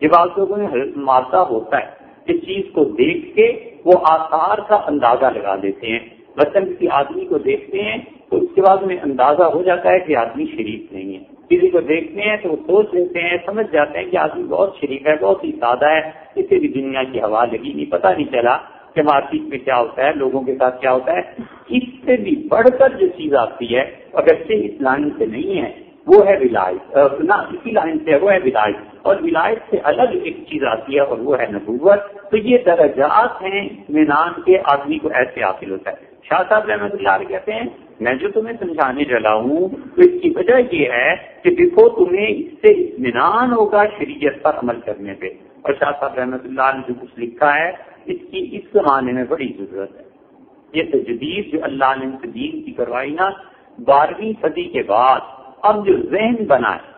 یہ بات لوگوں میں مادہ ہوتا ہے اس چیز کو دیکھ کے وہ آثار کا اندازہ لگا دیتے ہیں۔ مثلاً کسی آدمی کو دیکھتے ہیں تو اس کے بعد انہیں اندازہ ہو جاتا ہے کہ آدمی شریف نہیں ہے۔ کسی کو دیکھتے ہیں تو وہ سوچ لیتے ہیں، سمجھ جاتے ہیں کہ آدمی بہت شریف ہے، بہت ہی سادہ ہے، اسے بھی دنیا کی ہوا لگی نہیں، پتہ نہیں چلا کہ مارکیٹ میں کیا ہوتا ہے، لوگوں کے ساتھ کیا ہوتا ہے۔ اس سے بھی بڑھ کر جو چیز آتی ہے اگر سے اس لائن سے نہیں ہے وہ ہے ولایت نہ اسی لائن سے وہ ہے ولایت۔ اور ولایت سے الگ ایک چیز آتی ہے اور وہ ہے نبوت۔ تو یہ درجات ہیں اطمینان کے، آدمی کو ایسے حاصل ہوتا ہے۔ شاہ صاحب رحمۃ اللہ علیہ کہتے ہیں، میں جو تمہیں سمجھانے چلا ہوں، تو اس کی وجہ یہ ہے کہ دیکھو تمہیں اس سے اطمینان ہوگا شریعت پر عمل کرنے پہ۔ اور شاہ صاحب رحمۃ اللہ نے جو کچھ لکھا ہے، اس کی اس زمانے میں بڑی ضرورت ہے۔ یہ تجدید جو اللہ نے اس دین کی کروائی نا، بارہویں صدی کے بعد اب جو ذہن بنا ہے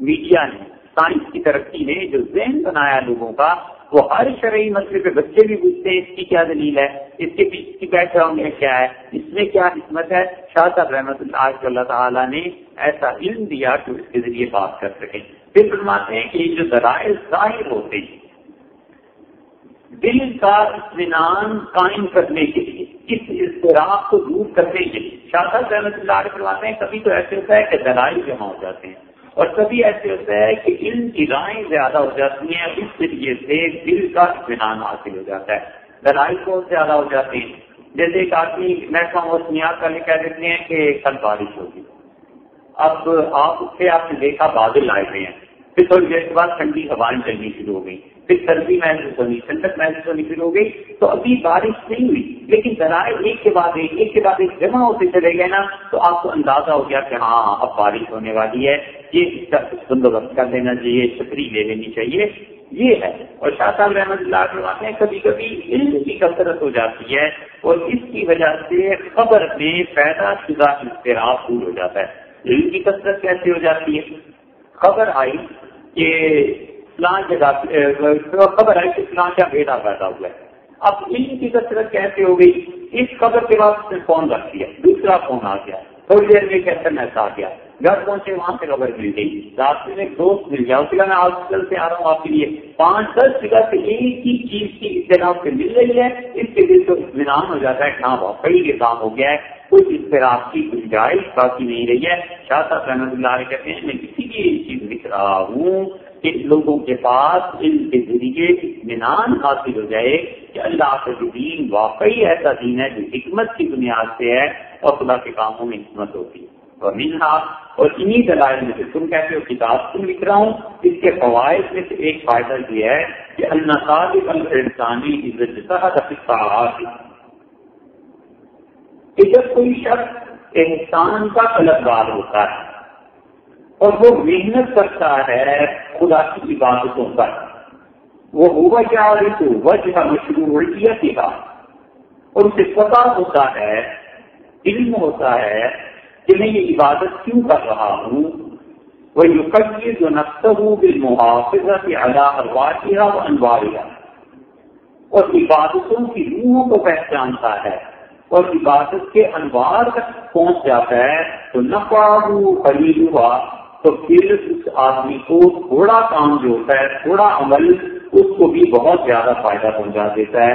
میڈیا نے، سائنس کی ترقی نے جو ذہن بنایا لوگوں کا، وہ ہر شرعی مسئلے پہ بچے بھی پوچھتے ہیں، اس کی کیا دلیل ہے؟ اس کے پیچھے کی بیک گراؤنڈ میں کیا ہے؟ اس میں کیا حکمت ہے؟ شاہ صاحب رحمۃ اللہ اللہ تعالیٰ نے ایسا علم دیا کہ اس کے ذریعے بات کر سکیں۔ پھر فرماتے ہیں کہ یہ جو ذرائع ظاہر ہوتے ہیں دل کا اطمینان قائم کرنے کے لیے، اس اضطراب کو دور کرنے کے لیے۔ شاہ صاحب رحمۃ اللہ علیہ فرماتے ہیں، کبھی تو ایسے ہوتا ہے کہ دلائل جمع ہو جاتے ہیں اور کبھی ایسے ہوتا ہے کہ علم کی رائیں زیادہ ہو جاتی ہیں اس طریقے سے دل کا اطمینان حاصل ہو جاتا ہے۔ دلائل بہت زیادہ ہو جاتے ہیں۔ جیسے ایک آدمی محکمہ موسمیات والے کہہ دیتے ہیں کہ کل بارش ہوگی۔ اب آپ اس سے آپ نے دیکھا بادل آئے ہوئے ہیں۔ پھر تھوڑی دیر کے بعد ٹھنڈی ہوائیں چلنی شروع ہو گئی پھر سردی محسوس ہونی ٹھنڈک محسوس ہونی شروع ہو گئی۔ تو ابھی بارش نہیں ہوئی، لیکن ذرائع ایک کے بعد ایک ایک کے بعد ایک جمع ہوتے چلے گئے نا، تو آپ کو اندازہ ہو گیا کہ ہاں اب بارش ہونے والی ہے۔ یہ اس کا بندوبست کر لینا چاہیے چھتری لے لینی چاہیے۔ یہ ہے۔ اور شاہ صاحب رحمۃ اللہ ہیں کبھی کبھی علم کی کثرت ہو جاتی ہے اور اس کی وجہ سے خبر میں پیدا شدہ اختراف دور ہو جاتا ہے۔ علم کی کثرت کیسے ہو جاتی ہے؟ خبر آئی کہ فلاں جگہ خبر ہے کہ فلاں کا بیٹا پیدا ہوا ہے۔ اب علم کی کثرت کیسے ہو گئی؟ اس خبر کے بعد اس نے فون رکھ دیا۔ دوسرا فون آ گیا۔ تھوڑی دیر میں ایک ایس آ گیا۔ گھر پہنچے وہاں سے خبر مل گئی۔ راستے میں ایک دوست مل گیا۔ اس کے میں ہاسپٹل سے آ رہا ہوں آپ کے لیے۔ پانچ، دس جگہ سے ایک ہی چیز کی اطلاع سے مل رہی ہے۔ اس کے دل کو اطمینان ہو جاتا ہے کہ کہاں واقعی یہ کام ہو گیا ہے۔ کوئی اس طرح کی گنجائش باقی نہیں رہی ہے۔ شاہ صاحب رحمۃ اللہ علیہ کہتے ہیں، میں کسی کی یہ چیز لکھ رہا ہوں۔ کہ لوگوں کے پاس ان کے ذریعے اطمینان حاصل ہو جائے کہ اللہ کا دین واقعی ایسا دین ہے جو حکمت کی بنیاد سے ہے اور خدا کے کاموں میں حکمت ہوتی ہے۔ اور ملنا اور انہیں دلائل میں سے تم کہتے ہو، کتاب تم لکھ رہا ہوں۔ اس کے فوائد میں سے ایک فائدہ یہ ہے کہ اللہ انسانی کہ جب کوئی شخص انسان کا طلبگار ہوتا ہے اور وہ محنت کرتا ہے خدا کی عبادتوں پر وہ ہوا کیا تو وجہ مشروعیت کا اور اسے پتا ہوتا ہے، علم ہوتا ہے کہ میں یہ عبادت کیوں کر رہا ہوں۔ وہ یقین جو نقص ہوں بال محافظت ارواحیہ و انواریہ اور عبادتوں کی روحوں کو پہچانتا ہے۔ اور عبادت کے انوار تک پہنچ جاتا ہے۔ تو نفا ہوں خرید ہوا۔ تو پھر اس آدمی کو تھوڑا کام جو ہوتا ہے، تھوڑا عمل، اس کو بھی بہت زیادہ فائدہ پہنچا دیتا ہے۔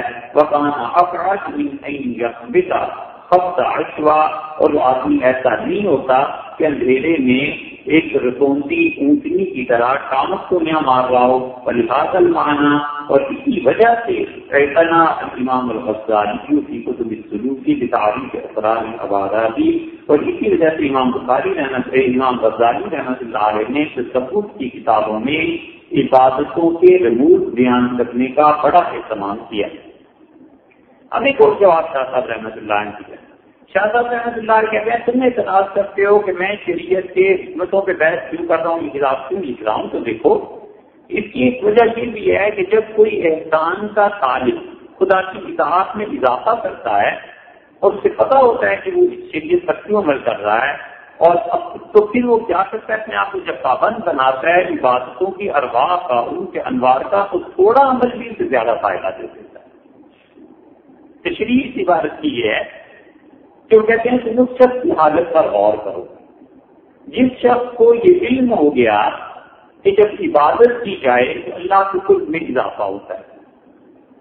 اور وہ آدمی ایسا نہیں ہوتا کہ اندھیرے میں ایک رسونتی اونٹنی کی طرح کامت کو نیا مار رہا ہو۔ لحاظ المانا اور اسی وجہ سے امام الغزالی کی سلوکی آبادی اور اسی وجہ سے امام بخاری رحمت امام غزالی رحمت اللہ علیہ نے ثبوت کی کتابوں میں عبادتوں کے رموز بیان کرنے کا بڑا اہتمام کیا۔ اب ایک اور جواب شاہ صاحب رحمۃ اللہ علیہ شاہ صاحب رحمۃ اللہ کہتے ہیں، تم اعتراض کرتے ہو کہ میں شریعت کے حکمتوں پہ بحث کیوں کر رہا ہوں خلاف کیوں لکھ رہا ہوں؟ تو دیکھو، اس کی ایک وجہ یہ بھی ہے کہ جب کوئی احسان کا طالب خدا کی اطاعت میں اضافہ کرتا ہے اور اسے پتا ہوتا ہے کہ وہ شریعت پر کیوں عمل کر رہا ہے اور تو پھر وہ کیا کرتا ہے؟ اپنے آپ کو جب پابند بناتا ہے، عبادتوں کی ارواح کا ان کے انوار کا، تو تھوڑا عمل بھی اسے زیادہ فائدہ دے دیتا ہے۔ تشریح عبادت کی یہ ہے کہ وہ کہتے ہیں، تم شخص کی حالت پر غور کرو۔ جس شخص کو یہ علم ہو گیا کہ جب عبادت کی جائے تو اللہ کے خود میں اضافہ ہوتا ہے۔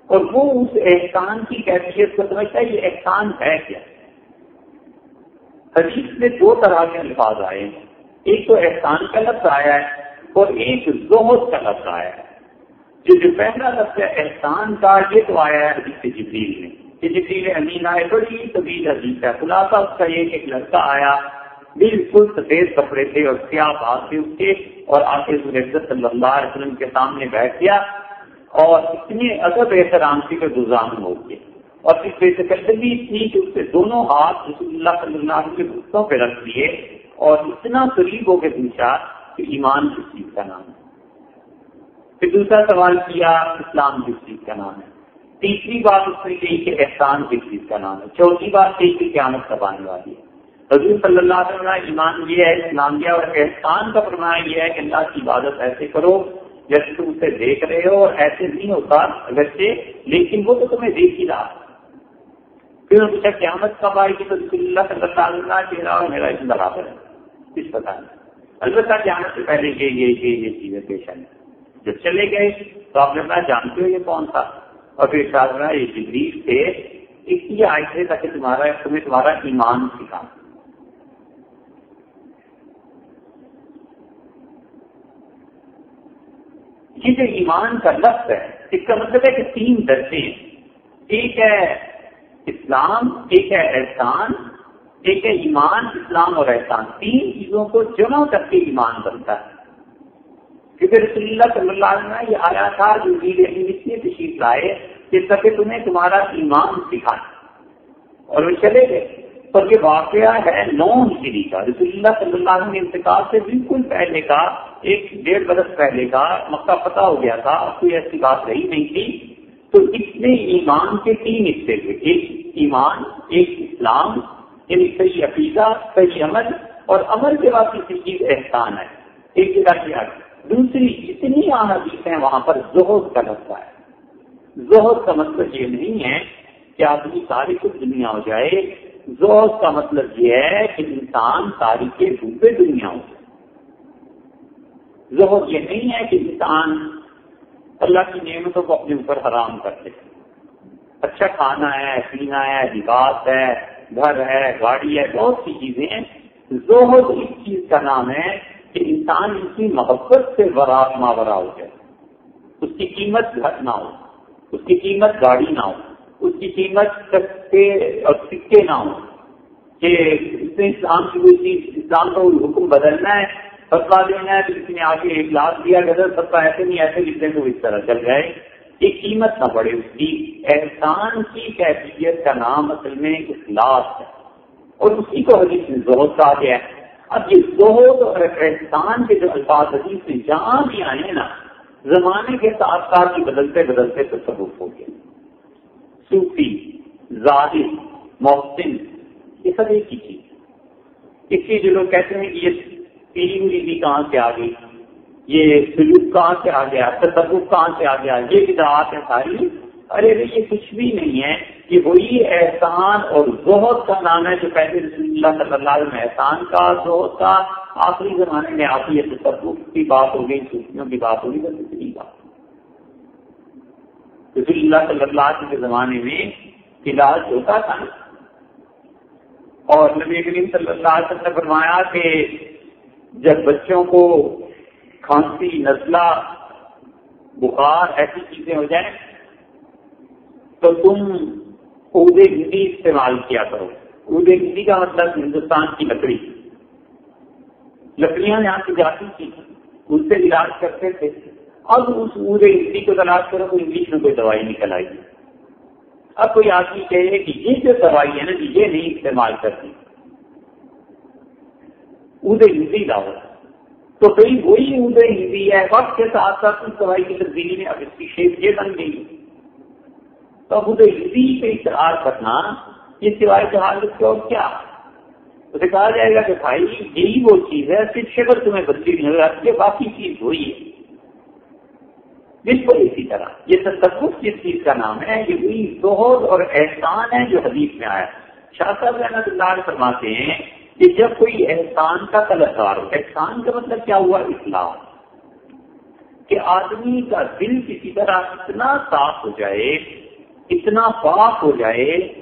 اور وہ اس احسان کی کیفیت کو سمجھتا ہے، یہ احسان ہے کیا؟ حدیث میں دو طرح کے الفاظ آئے ہیں۔ ایک تو احسان کا لفظ آیا ہے اور ایک زہد کا لفظ آیا ہے۔ جو جو پہلا لفظ ہے، احسان کا، یہ تو آیا ہے حدیث جبریل میں۔ کہ جبریل امین آئے، بڑی طویل حدیث ہے۔ خلاصہ اس کا یہ ایک لڑکا آیا، بالکل سفید کپڑے تھے اور سیاہ بات تھے اس کے اور آ کے صلی اللہ علیہ وسلم کے سامنے بیٹھ گیا۔ اور اتنے ادب احترام سے کہ گزام ہو گئے۔ اور پھر بے تکلمی اتنی کہ اس سے دونوں ہاتھ رسول اللہ صلی اللہ علیہ کے گفتوں پہ رکھ دیے اور اتنا قریب ہو کے پوچھا کہ ایمان کس چیز کا نام ہے۔ پھر دوسرا سوال کیا، اسلام کس چیز کا نام ہے۔ تیسری بات اس نے کہی کہ احسان کس چیز کا نام ہے۔ چوتھی بات کہی کہ قیامت کب آنے والی ہے۔ حضور صلی اللہ علیہ وسلم ایمان یہ ہے، اسلام دیا اور احسان کا فرمایا یہ ہے کہ اللہ کی عبادت ایسے کرو جیسے تم اسے دیکھ رہے ہو اور ایسے نہیں ہوتا اگرچہ، لیکن وہ تو تمہیں دیکھ ہی رہا۔ پھر پوچھا، قیامت کب آئے گی؟ تو اللہ صلی اللہ علیہ چہرہ اور میرا اس برابر ہے۔ کس پتا نہیں۔ البتہ قیامت سے پہلے یہ یہ یہ یہ چیزیں پیش آئی جب چلے گئے تو آپ نے کہا، جانتے ہو یہ کون تھا؟ اور پھر شاید یہ جبریل تھے۔ اس لیے آئے تھے تاکہ تمہارا، تمہیں تمہارا ایمان سکھانا یہ جو ایمان کا لفظ ہے، اس کا مطلب ہے کہ تین درجے ہیں۔ ایک ہے اسلام، ایک ہے احسان، ایک ہے ایمان، اسلام اور احسان۔ تین چیزوں کو جمع کر کے ایمان بنتا ہے۔ کیونکہ رسول اللہ صلی اللہ علیہ وسلم یہ آیا تھا، جو اس لیے تشریف لائے جس تک تمہیں تمہارا ایمان سکھانا اور وہ چلے گئے۔ اور یہ واقعہ ہے نو ہجری کا۔ رسول اللہ صلی اللہ علیہ وسلم انتقال سے بالکل پہلے کا، ایک ڈیڑھ برس پہلے کا مکہ پتہ ہو گیا تھا کوئی ایسی بات رہی نہیں تھی۔ تو اس میں ایمان کے تین حصے تھے ایک ایمان، ایک اسلام یعنی صحیح عقیدہ، صحیح عمل، اور عمل کے بعد کسی چیز احسان ہے، ایک جگہ کی کیا دوسری جتنی حدیث ہیں وہاں پر زہد کا لفظ ہے۔ زہد کا مطلب یہ نہیں ہے کہ آدمی ساری کچھ دنیا ہو جائے زہد کا مطلب یہ ہے کہ انسان تاریخ ڈوبے دنیا ہو۔ زہد یہ نہیں ہے کہ انسان اللہ کی نعمتوں کو اپنے اوپر حرام کرتے۔ اچھا کھانا ہے، پینا ہے، لباس ہے، گھر ہے، گاڑی ہے، بہت سی چیزیں ہیں۔ زہد اس چیز کا نام ہے کہ انسان اس کی محبت سے ماورا ہو جائے۔ اس کی قیمت گھر نہ ہو۔ اس کی قیمت گاڑی نہ ہو۔ اس کی قیمت سکتے اور سکے نہ ہوں کہ اس نے اسلام کی کوئی چیز، اسلام کا حکم بدلنا ہے فتوا دینا ہے کسی نے آگے ایک لاکھ دیا گیا سب کا ایسے نہیں، ایسے لکھنے کو اس طرح چل جائے ایک قیمت نہ پڑے اس کی۔ احسان کی کیفیت کا نام اصل میں اخلاص ہے۔ اور اسی کو حدیث میں زہد کہا گیا ہے۔ اب یہ زہد اور احسان کے جو الفاظ حدیث میں جہاں بھی آئے نا، زمانے کے ساتھ ساتھ بدلتے بدلتے تصوف ہو گئے صوفی، ظاہر، محسن، یہ سب ایک ہی چیز۔ اس لیے جو لوگ کہتے ہیں کہ یہ پیلی مریضی کہاں سے آ گئی؟ یہ سلوک کہاں سے آ گیا؟ تصوف کہاں سے آ گیا؟ یہ بدعات ہے ساری۔ ارے یہ کچھ بھی نہیں ہے کہ وہی احسان اور زہد کا نام ہے جو پہلے رسول اللہ صلی اللہ علیہ وسلم احسان کا زہد کا۔ آخری زمانے میں آپ یہ تصوف کی بات ہو گئی، صوفیوں کی بات ہوگی بس اتنی بات۔ رسول اللہ صلی اللہ علیہ کے زمانے میں علاج ہوتا تھا۔ اور نبی کریم صلی اللہ علیہ وسلم نے فرمایا کہ جب بچوں کو کھانسی، نزلہ، بخار ایسی چیزیں ہو جائیں، تو تم اودے گندی استعمال کیا کرو۔ اودے گندی کا مطلب ہندوستان کی لکڑی۔ لکڑیاں یہاں سے جاتی تھی ان سے علاج کرتے تھے۔ اب اس اودے گندی کو تلاش کرو تو انگلش میں کوئی دوائی نکل آئی۔ اب کوئی آدمی کہے کہ جی، یہ جو دوائی ہے نا جی، یہ نہیں استعمال کرتی۔ ادے ہندی لاؤ۔ تو کئی وہی ادے ہندی ہے۔ وقت کے ساتھ ساتھ اس دوائی کی تبدیلی میں اب اس کی شیپ یہ بن گئی۔ تو اب ادے ہندی کا اشتہار کرنا یہ سوائے جہاز کے اور کیا۔ اسے کہا جائے گا کہ بھائی، یہی وہ چیز ہے، صرف شکر تمہیں بدلی نہیں ہو یہ باقی چیز وہی ہے۔ بالکل اسی طرح۔ یہ تصور جس چیز کا نام ہے، یہ وہی زہد اور احسان ہے جو حدیث میں آیا۔ شاہ صاحب رحمت اللہ فرماتے ہیں کہ جب کوئی احسان کا طلبار ہو، احسان کا مطلب کیا ہوا؟ اصلاح۔ کہ آدمی کا دل کسی طرح اتنا صاف ہو جائے، اتنا پاک ہو جائے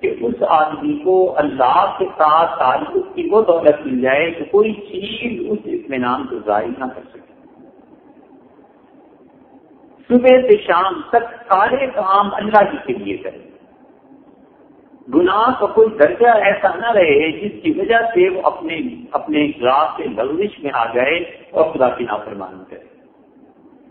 کہ اس آدمی کو اللہ کے ساتھ تعلق کی وہ دولت مل جائے کہ کوئی چیز اس اطمینان کو ظاہر نہ کر سکے۔ صبح سے شام تک سارے کام اللہ جی کے لیے کریں۔ گناہ کا کوئی درجہ ایسا نہ رہے جس کی وجہ سے وہ اپنے اپنے گراف سے لغزش میں آ جائے اور خدا کی نافرمانی کرے۔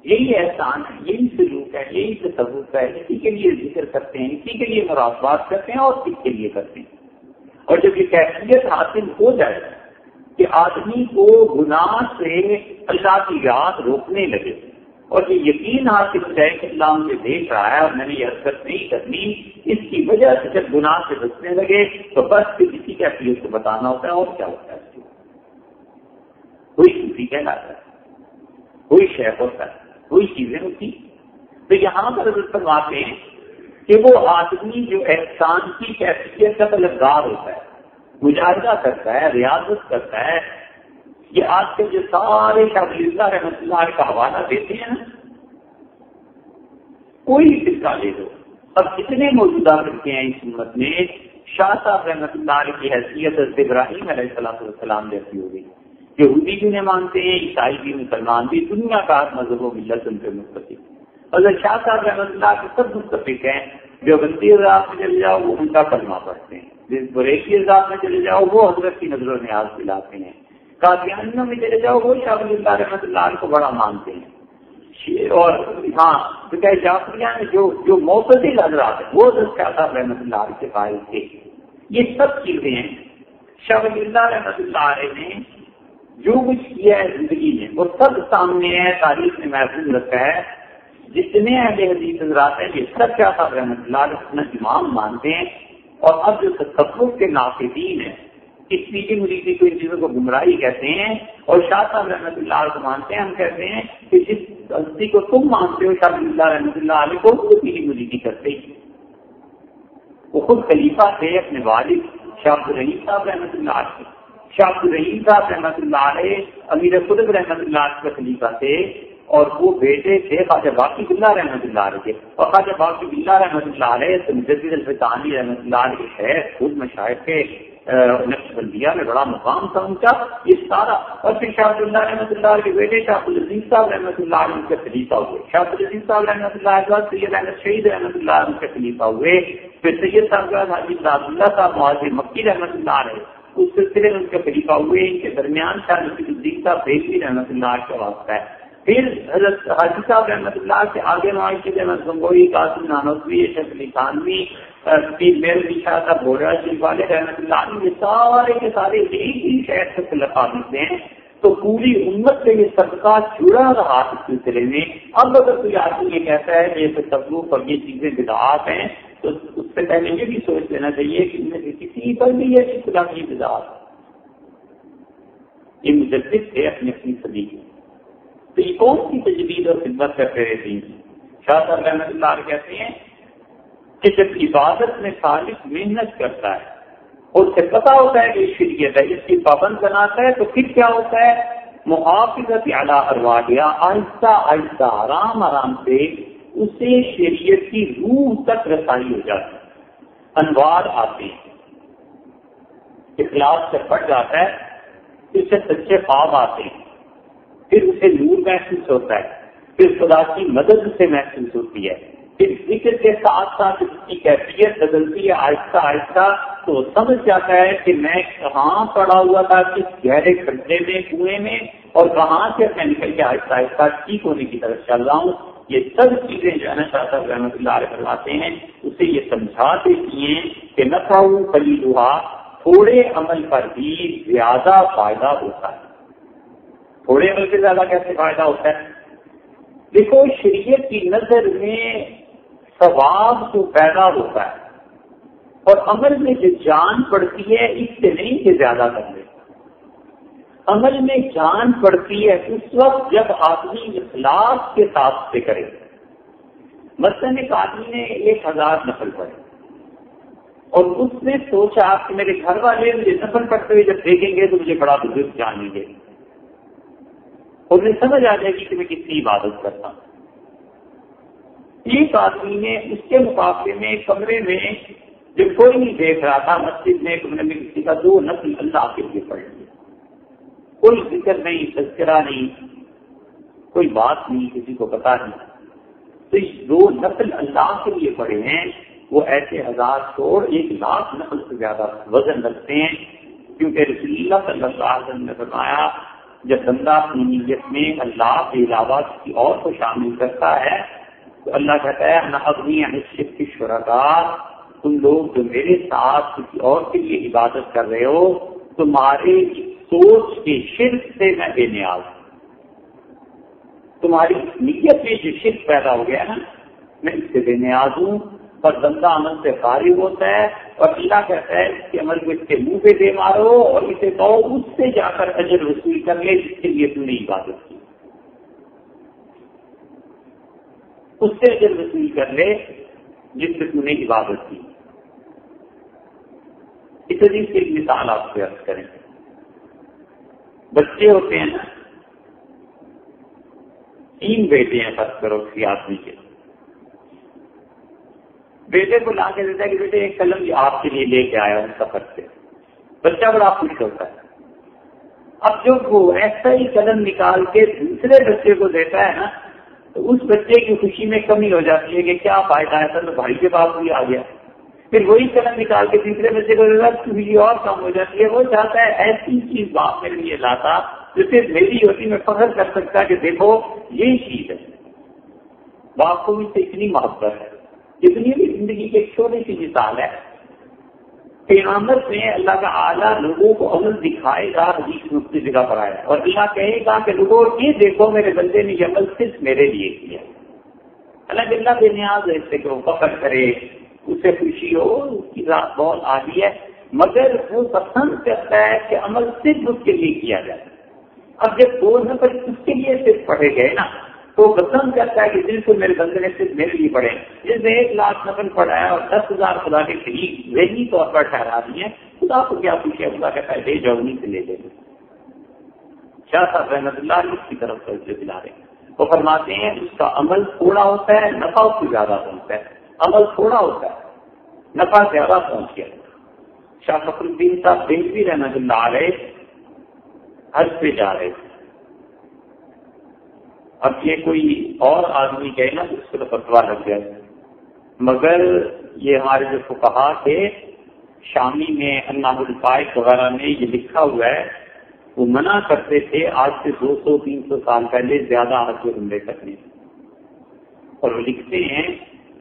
یہی احسان ہے، یہی سلوک ہے، یہی تصوف ہے، اسی کے لیے ذکر کرتے ہیں، اسی کے لیے مراثبات کرتے ہیں اور کس کے لیے کرتے ہیں۔ اور جب یہ کیفیت حاصل ہو جائے کہ آدمی کو گناہ سے اللہ کی یاد روکنے لگے اور یہ یقین حاصل ہو جائے کہ اللہ مجھے دیکھ رہا ہے اور میں نے یہ حرکت نہیں کرنی اس کی وجہ سے جب گناہ سے بچنے لگے تو بس پھر کسی کیفیت کو بتانا ہوتا ہے اور کیا ہوتا ہے؟ کوئی کسی کہلاتا ہے، کوئی شیخ ہوتا ہے، کوئی چیزیں ہوتی تو یہاں پر فرماتے ہیں کہ وہ آدمی جو احسان کی کیفیت کا طلبگار ہوتا ہے، مجاہدہ کرتا ہے، ریاضت کرتا ہے یہ آج کل جو سارے اللہ رحمت اللہ کا حوالہ دیتے ہیں نا، کوئی فرقہ لے دو اب کتنے موجودہ کرتے ہیں اس امت میں؟ شاہ صاحب رحمت اللہ کی حیثیت ابراہیم علیہ السلام السلام جیسی ہو گئی۔ یہودی بھی انہیں مانتے ہیں، عیسائی بھی، مسلمان بھی، دنیا کا مذہب و ملت ان پہ مستفق اگر شاہ صاحب رحمت اللہ کے سب مستفق ہیں۔ جو بندی رات میں چلے جاؤ، وہ ان کا کلمہ پڑھتے ہیں۔ جس بریکی رات میں چلے جاؤ، وہ حضرت کی نظروں میں آج دلاتے ہیں۔ قادیانیوں میں چلے جاؤ، وہ شاہ ولی اللہ رحمۃ اللہ علیہ کو بڑا مانتے ہیں۔ اور ہاں جعفریہ میں جو جو موسدی حضرات ہیں، وہ شاہ صاحب رحمۃ اللہ علیہ کے قائل تھے۔ یہ سب چیزیں ہیں۔ شاہ ولی اللہ رحمۃ اللہ علیہ نے جو کچھ کیا ہے زندگی میں، وہ سب سامنے ہے، تاریخ میں محفوظ رکھا ہے۔ جتنے اہل حدیث حضرات ہیں، یہ سب شاہ صاحب رحمۃ اللہ علیہ اپنا امام مانتے ہیں۔ اور اب جو تصور کے ناقدین ہیں اس پیچھے مریضی کو ان چیزوں کو گمراہی کہتے ہیں اور شاہ صاحب رحمۃ اللہ کو مانتے ہیں، ہم کہتے ہیں کہ جس ہستی کو تم مانتے ہو، شاہ اللہ رحمۃ اللہ علیہ کو، وہ پیلی مریضی کرتے۔ ہی وہ خود خلیفہ تھے، اپنے والد شاہ الرحیم صاحب رحمۃ اللہ علیہ شاہ الرحیم صاحب رحمۃ اللہ علیہ، امیر خدب رحمۃ اللہ علیہ کا خلیفہ تھے اور وہ بیٹے تھے خواجہ باقی بلّہ رحمۃ اللہ علیہ اور خواجہ باقی بلّہ رحمۃ اللہ علیہ مجدد الفطانی رحمۃ اللہ علیہ ہے خود مشاہد کے نقش بندیا میں بڑا مقام تھا ان کا، یہ سارا۔ اور پھر شاہ اللہ رحمۃ اللہ کے بیٹے، شاہ العزیز صاحب رحمۃ اللہ علیہ کے خلیفہ ہوئے۔ شاہ العزیز صاحب رحمۃ اللہ علیہ سید احمد شہید رحمۃ اللہ علیہ کے خلیفہ ہوئے۔ پھر سید صاحب کے حاجی صاحب اللہ صاحب، معاذ مکی رحمۃ اللہ علیہ۔ اس سلسلے میں ان کے خلیفہ ہوئے۔ ان کے درمیان شاہ نصیر الدین صاحب بیشی رحمۃ اللہ کا واسطہ ہے۔ پھر حضرت حاجی صاحب رحمۃ اللہ سے آگے معاشی احمد گنگوئی قاسم نانوی شیخ علی خانوی میرے لکھا تھا بورا شریف جی، والے رحمت اللہ یہ سارے کے سارے ایک ہی شہر سے لگا دیتے ہیں، تو پوری امت سے یہ صدقہ جڑا رہا اس سلسلے میں۔ اب اگر کوئی آدمی یہ کہتا ہے کہ یہ تصوف اور یہ چیزیں بدعات ہیں، تو اس سے پہلے یہ بھی سوچ لینا چاہیے کہ ان میں سے کسی پر بھی یہ خدا کی بدعات یہ مجدد تھے اپنی اپنی صدی کی تو یہ کون سی تجویز اور خدمت کرتے رہتے ہیں شاہ صاحب رحمت اللہ کہتے ہیں کہ جب عبادت میں خالص محنت کرتا ہے اور اسے پتا ہوتا ہے کہ شریعت ہے اس کی پابند بناتا ہے، تو پھر کیا ہوتا ہے؟ محافظت اعلیٰ ارواحیہ آہستہ آہستہ، آرام آرام سے اسے شریعت کی روح تک رسائی ہو جاتی انوار آتے ہیں۔ اخلاق سے پڑ جاتا ہے اس سے سچے خواب آتے ہیں۔ پھر اسے نور محسوس ہوتا ہے۔ پھر خدا کی مدد سے محسوس ہوتی ہے۔ پھر ذکر کے ساتھ ساتھ اس کی کیفیت بدلتی ہے آہستہ آہستہ، تو سمجھ جاتا ہے کہ میں کہاں پڑا ہوا تھا، کس گہرے کھڈے میں، کنویں میں، اور کہاں سے میں نکل کے آہستہ آہستہ ٹھیک ہونے کی طرف چل رہا ہوں۔ یہ سب چیزیں جو ہے نا شاہ صاحب رحمۃ اللہ علیہ کرواتے ہیں، اسے یہ سمجھا دیتی ہیں کہ نفا خلی لوہا تھوڑے عمل پر بھی زیادہ فائدہ ہوتا ہے۔ تھوڑے عمل سے زیادہ کیسے فائدہ ہوتا ہے؟ دیکھو، شریعت کی نظر میں ثواب تو پیدا ہوتا ہے۔ اور عمل میں جو جان پڑتی ہے، اس سے نہیں کہ زیادہ کر لے۔ عمل میں جان پڑتی ہے، اس وقت جب آدمی اخلاق کے ساتھ سے کرے۔ مثلاً ایک آدمی نے ایک ہزار نفل پڑے اور اس نے سوچا کہ میرے گھر والے مجھے نفل پڑتے ہوئے جب دیکھیں گے تو مجھے بڑا بزرگ جانیں گے۔ اور انہیں سمجھ آ جائے گی کہ میں کتنی عبادت کرتا ہوں۔ ایک آدمی نے اس کے مقابلے میں کمرے میں جب کوئی نہیں دیکھ رہا تھا، مسجد میں کمرے میں کسی کا دو نسل اللہ کے لیے پڑھ لیا۔ کوئی ذکر نہیں، تذکرہ نہیں، کوئی بات نہیں، کسی کو پتا نہیں۔ تو دو نسل اللہ کے لیے پڑے ہیں، وہ ایسے ہزار چھوڑ ایک لاکھ نسل سے زیادہ وزن رکھتے ہیں۔ کیونکہ رسول اللہ صلی اللہ علیہ وسلم نے فرمایا، جب بندہ اپنی نیت میں اللہ کے علاوہ کسی اور کو شامل کرتا ہے تو اللہ کہتا ہے نہ اپنی یعنی انشت کی شرکات تم لوگ جو میرے ساتھ کسی اور کے لیے عبادت کر رہے ہو تمہارے سوچ کے شرک سے میں بے نیاز ہوں۔ تمہاری نیت میں جو شرک پیدا ہو گیا نا، میں اس سے بے نیاز ہوں۔ اور بندہ عمل سے فارغ ہوتا ہے اور اللہ کہتا ہے، اس کے عمل کو اس کے منہ پہ دے مارو اور اسے کہو، اس سے جا کر اجر وصول کر لے، جس کے لیے تم نے عبادت کی۔ اس سے اجر وصول کر لے جس سے تم نے عبادت کی۔ اس عزیز کی ایک مثال آپ سے عرض کریں۔ بچے ہوتے ہیں نا، تین بیٹے ہیں فرض کرو کسی آدمی کے۔ بیٹے کو لا کے دیتا ہے کہ بیٹے ایک قلم آپ کے لیے لے کے آیا ہوں سفر سے۔ بچہ بڑا خوش ہوتا ہے۔ اب جب وہ ایسا ہی قلم نکال کے دوسرے بچے کو دیتا ہے نا تو اس بچے کی خوشی میں کمی ہو جاتی ہے کہ کیا فائدہ ہے؟ سر بھائی کے پاس بھی آ گیا۔ پھر وہی قلم نکال کے تیسرے بچے کو خوشی اور کم ہو جاتی ہے۔ وہ چاہتا ہے ایسی چیز باپ میرے لیے لاتا جو صرف میری ہوتی، میں فخر کر سکتا کہ دیکھو، یہی چیز ہے۔ باپ کو بھی اتنی محبت ہے۔ اتنی بھی زندگی کی ایک چھوٹی سی مثال ہے۔ قیامت میں اللہ کا اعلیٰ لوگوں کو عمل دکھائے گا، حدیث مفتی جگہ پر آیا اور اللہ کہے گا کہ لوگوں، یہ دیکھو میرے بندے نے یہ عمل صرف میرے لیے کیا۔ اللہ اللہ بے نیاز ہے، اس سے کہ وہ فخر کرے، اسے خوشی ہو، اس کی ذات بہت آدھی ہے۔ مگر وہ پسند کرتا ہے کہ عمل صرف اس کے لیے کیا جائے۔ اب جب دو نفر اس کے لیے صرف پڑھے گئے نا تو پسند کرتا ہے کہ دل کو میرے بندے نے صرف میرے لیے پڑھے، جس نے ایک لاکھ نفل پڑھایا اور دس ہزار خدا کے قریب ذہنی طور پر ٹھہرا دیے خدا کو کیا پوچھے خدا کہتا ہے لے جاؤ انہیں سے لے لے۔ شاہ صاحب رحمت اللہ اس کی طرف سے دلا رہے وہ فرماتے ہیں، اس کا عمل تھوڑا ہوتا ہے، نفع اس کو زیادہ ہوتا ہے۔ عمل تھوڑا ہوتا ہے، نفع زیادہ پہنچ گیا۔ شاہ فخر الدین صاحب دن بھی رہنا جو لا رہے حج پہ جا رہے تھے۔ اب یہ کوئی اور آدمی کہے نا اس کو تو فتوا لگ گیا۔ مگر یہ ہمارے جو فکہ تھے، شامی میں اللہ الفائق وغیرہ میں یہ لکھا ہوا ہے، وہ منع کرتے تھے آج سے دو سو، تین سو سال پہلے زیادہ حج عمرے کرنے۔ اور وہ لکھتے ہیں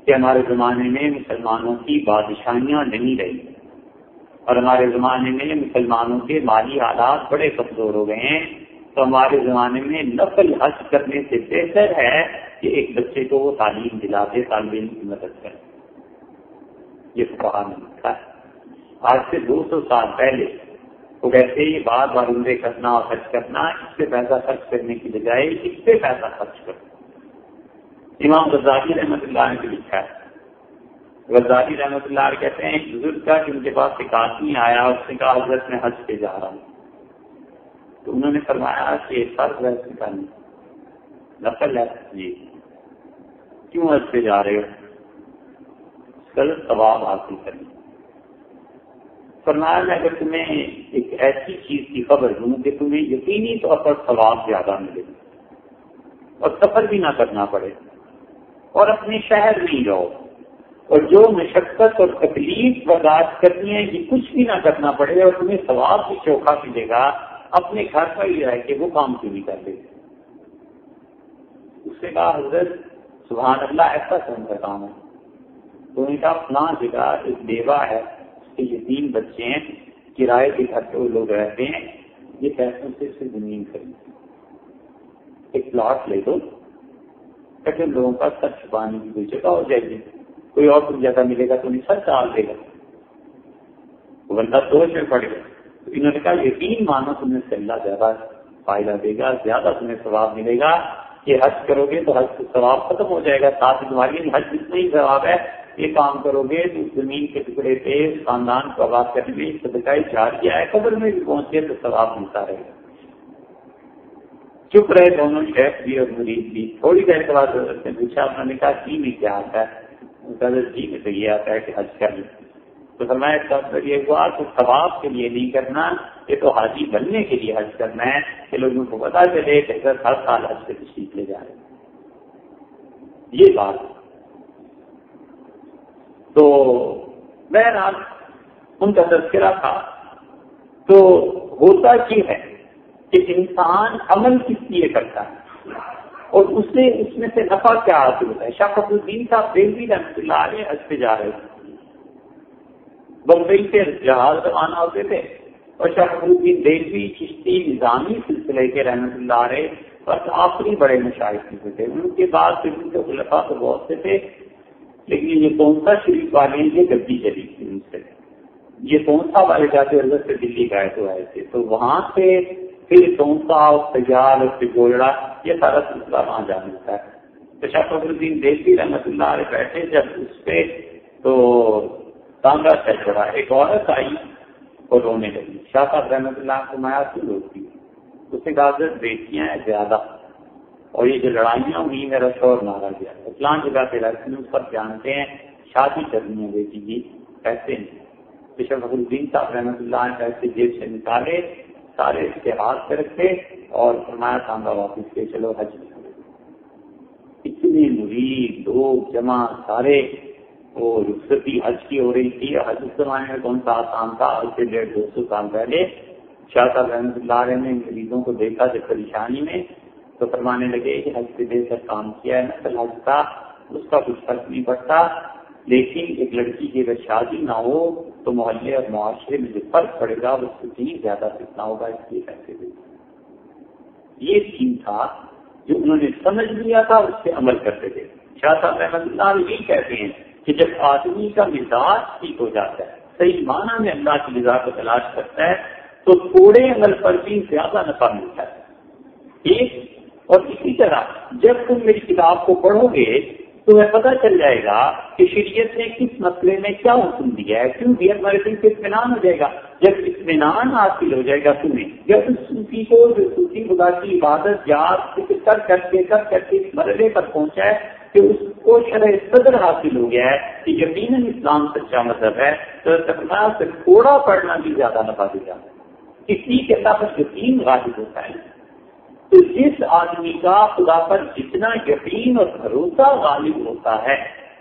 کہ ہمارے زمانے میں مسلمانوں کی بادشاہیاں نہیں رہی۔ اور ہمارے زمانے میں مسلمانوں کے مالی حالات بڑے کمزور ہو گئے ہیں۔ تو ہمارے زمانے میں نقل حج کرنے سے بہتر ہے کہ ایک بچے کو وہ تعلیم دلا دے، طالب علم کی مدد کرے۔ یہ کہا لکھا ہے آج سے دو سو سال پہلے وہ کہتے یہ بار بار عمرے کرنا اور خرچ کرنا، اس سے پیسہ خرچ کرنے کی بجائے اس سے پیسہ خرچ کرنا امام غزالی رحمۃ اللہ نے لکھا ہے۔ غزالی رحمۃ اللہ کہتے ہیں، ایک بزرگ کا کہ ان کے پاس ایک آدمی آیا، اس نے کہا، حضرت میں حج پہ جا رہا ہوں۔ تو انہوں نے فرمایا کہ فرض ہے اس کا نہیں نقل ہے۔ جی۔ کیوں پہ جا رہے ہو؟ غلط ثواب حاصل کریں فرمایا میں اگر تمہیں ایک ایسی چیز کی خبر دوں کہ تمہیں یقینی طور پر ثواب زیادہ ملے اور سفر بھی نہ کرنا پڑے اور اپنے شہر نہیں رہو اور جو مشقت اور تکلیف برداشت کرنی ہے، یہ کچھ بھی نہ کرنا پڑے اور تمہیں ثواب بھی چوکھا ملے گا اپنے گھر پر ہی رہ کے وہ کام کیوں نہیں کر اس سے کہا، حضرت، سبحان اللہ، ایسا کون کا کام ہے؟ تو ان کا فلاں جگہ ایک بیوہ ہے کہ یہ تین بچے ہیں، کرائے کے گھر پہ وہ لوگ رہتے ہیں، یہ پیسوں سے اسے زمین خرید ایک پلاٹ لے دو تاکہ لوگوں کا سر چھپانے کی کوئی جگہ ہو جائے گی۔ کوئی اور کوئی جگہ ملے گا تو انہیں سر ڈال دے گا۔ وہ بندہ سوچ میں پڑے گا۔ تو انہوں نے کہا، یقین مانو تمہیں سے اللہ زیادہ فائدہ دے گا، زیادہ تمہیں ثواب ملے گا کہ حج کرو گے تو حج ثواب ختم ہو جائے گا، ساتھ تمہاری حج جتنا ہی ثواب ہے یہ کام کرو گے تو زمین کے ٹکڑے پہ خاندان کو آباد کرنے میں صدقہ چار کیا ہے، قبر میں بھی پہنچے تو ثواب ملتا رہے گا۔ چپ رہے دونوں شیخ بھی اور مریض بھی۔ تھوڑی دیر کے بعد نے پوچھا، انہوں نے کہا جی میں کیا آتا ہے؟ جی میں تو یہ آتا ہے کہ حج کر لیں تو فرمایا اس کا مطلب یہ ہوا تو ثواب کے لیے نہیں کرنا، یہ تو حاجی بننے کے لیے حج کرنا ہے کہ لوگوں کو پتا چلے کہ ہر سال حج سے تشریف لے جا رہے یہ بات۔ تو بہرحال ان کا تذکرہ تھا۔ تو ہوتا کی ہے کہ انسان عمل کس لیے کرتا ہے؟ اور اس سے اس میں سے نفع کیا حاصل ہوتا ہے؟ شاہ الدین صاحب دہلی رحمۃ اللہ علیہ حج پہ جا رہے تھے۔ بمبئی سے جہاز روانہ ہوتے تھے اور شاہ الدین دہلی چشتی نظامی سلسلے کے رحمۃ اللہ علیہ بس آخری بڑے مشاہد ہوتے تھے۔ ان کے بعد پھر ان کے خلفا تو بہت سے تھے، لیکن یہ کونسا شریف والے یہ گدی چلی تھی ان سے۔ یہ کونسا والے جاتے حضرت سے دلی گئے تو آئے تھے؟ تو وہاں سے پھر کونسا اور تیار اور پھر گوڑا یہ سارا سلسلہ وہاں جا ملتا ہے۔ تو شاہ فخر الدین دیسی رحمت اللہ علیہ بیٹھے جب اس پہ تو تانگا چل پڑا ایک عورت آئی اور رونے لگی۔ شاہ صاحب رحمت اللہ کو مایا کیوں روتی اس نے کہا بیٹیاں ہیں، زیادہ۔ اور یہ جو لڑائیاں ہوئی، میرا شور مارا گیا اسلام جگہ پہ رہتے اس پر جانتے ہیں شادی کرنی ہے بیٹی کی پیسے نہیں۔ بشر فخر الدین صاحب رحمۃ اللہ نے پیسے جیب سے نکالے، سارے اشتہار سے رکھے اور فرمایا تانگا واپس کے چلو، حج اتنے مرید لوگ، جمع سارے وہ رخصتی حج کی ہو رہی تھی حج اس زمانے میں کون سا آسان تھا؟ آج سے ڈیڑھ دو سو سال پہلے شاہ صاحب رحمۃ اللہ علیہ نے مریضوں کو دیکھا جب پریشانی میں، تو فرمانے لگے کہ حج سے دے کر کام کیا ہے نسل حج کا، اس کا کچھ فرق نہیں پڑتا۔ لیکن ایک لڑکی کی اگر شادی نہ ہو، تو محلے اور معاشرے میں جو فرق پڑے گا، وہ کتنی زیادہ کتنا ہوگا، اس لیے پیسے دے۔ یہ تھیم تھا جو انہوں نے سمجھ لیا تھا، اس سے عمل کرتے تھے۔ شاہ صاحب رحمد اللہ یہی کہتے ہیں کہ جب آدمی کا مزاج ٹھیک ہو جاتا ہے، صحیح معنی میں اللہ کی مزاج کو تلاش کرتا ہے، تو تھوڑے عمل پر بھی زیادہ نفع ملتا ہے۔ ایک، اور اسی طرح جب تم میری کتاب کو پڑھو گے، تمہیں پتہ چل جائے گا کہ شریعت نے کس مسئلے میں کیا حکم دیا ہے۔ کیوں دیا؟ تمہارے دل سے اطمینان ہو جائے گا۔ جب اطمینان حاصل ہو جائے گا تمہیں، جب اس صوفی کو، جو صوفی خدا کی عبادت، یاد کر کر کے کر کر کے اس مرحلے پر پہنچا ہے کہ اس کو شرح صدر حاصل ہو گیا ہے کہ یقیناً اسلام سچا مذہب ہے، تو سے تھوڑا پڑھنا بھی زیادہ نفع دیا کسی کے ساتھ یقین غالب ہوتا ہے۔ تو جس آدمی کا خدا پر جتنا یقین اور بھروسہ غالب ہوتا ہے،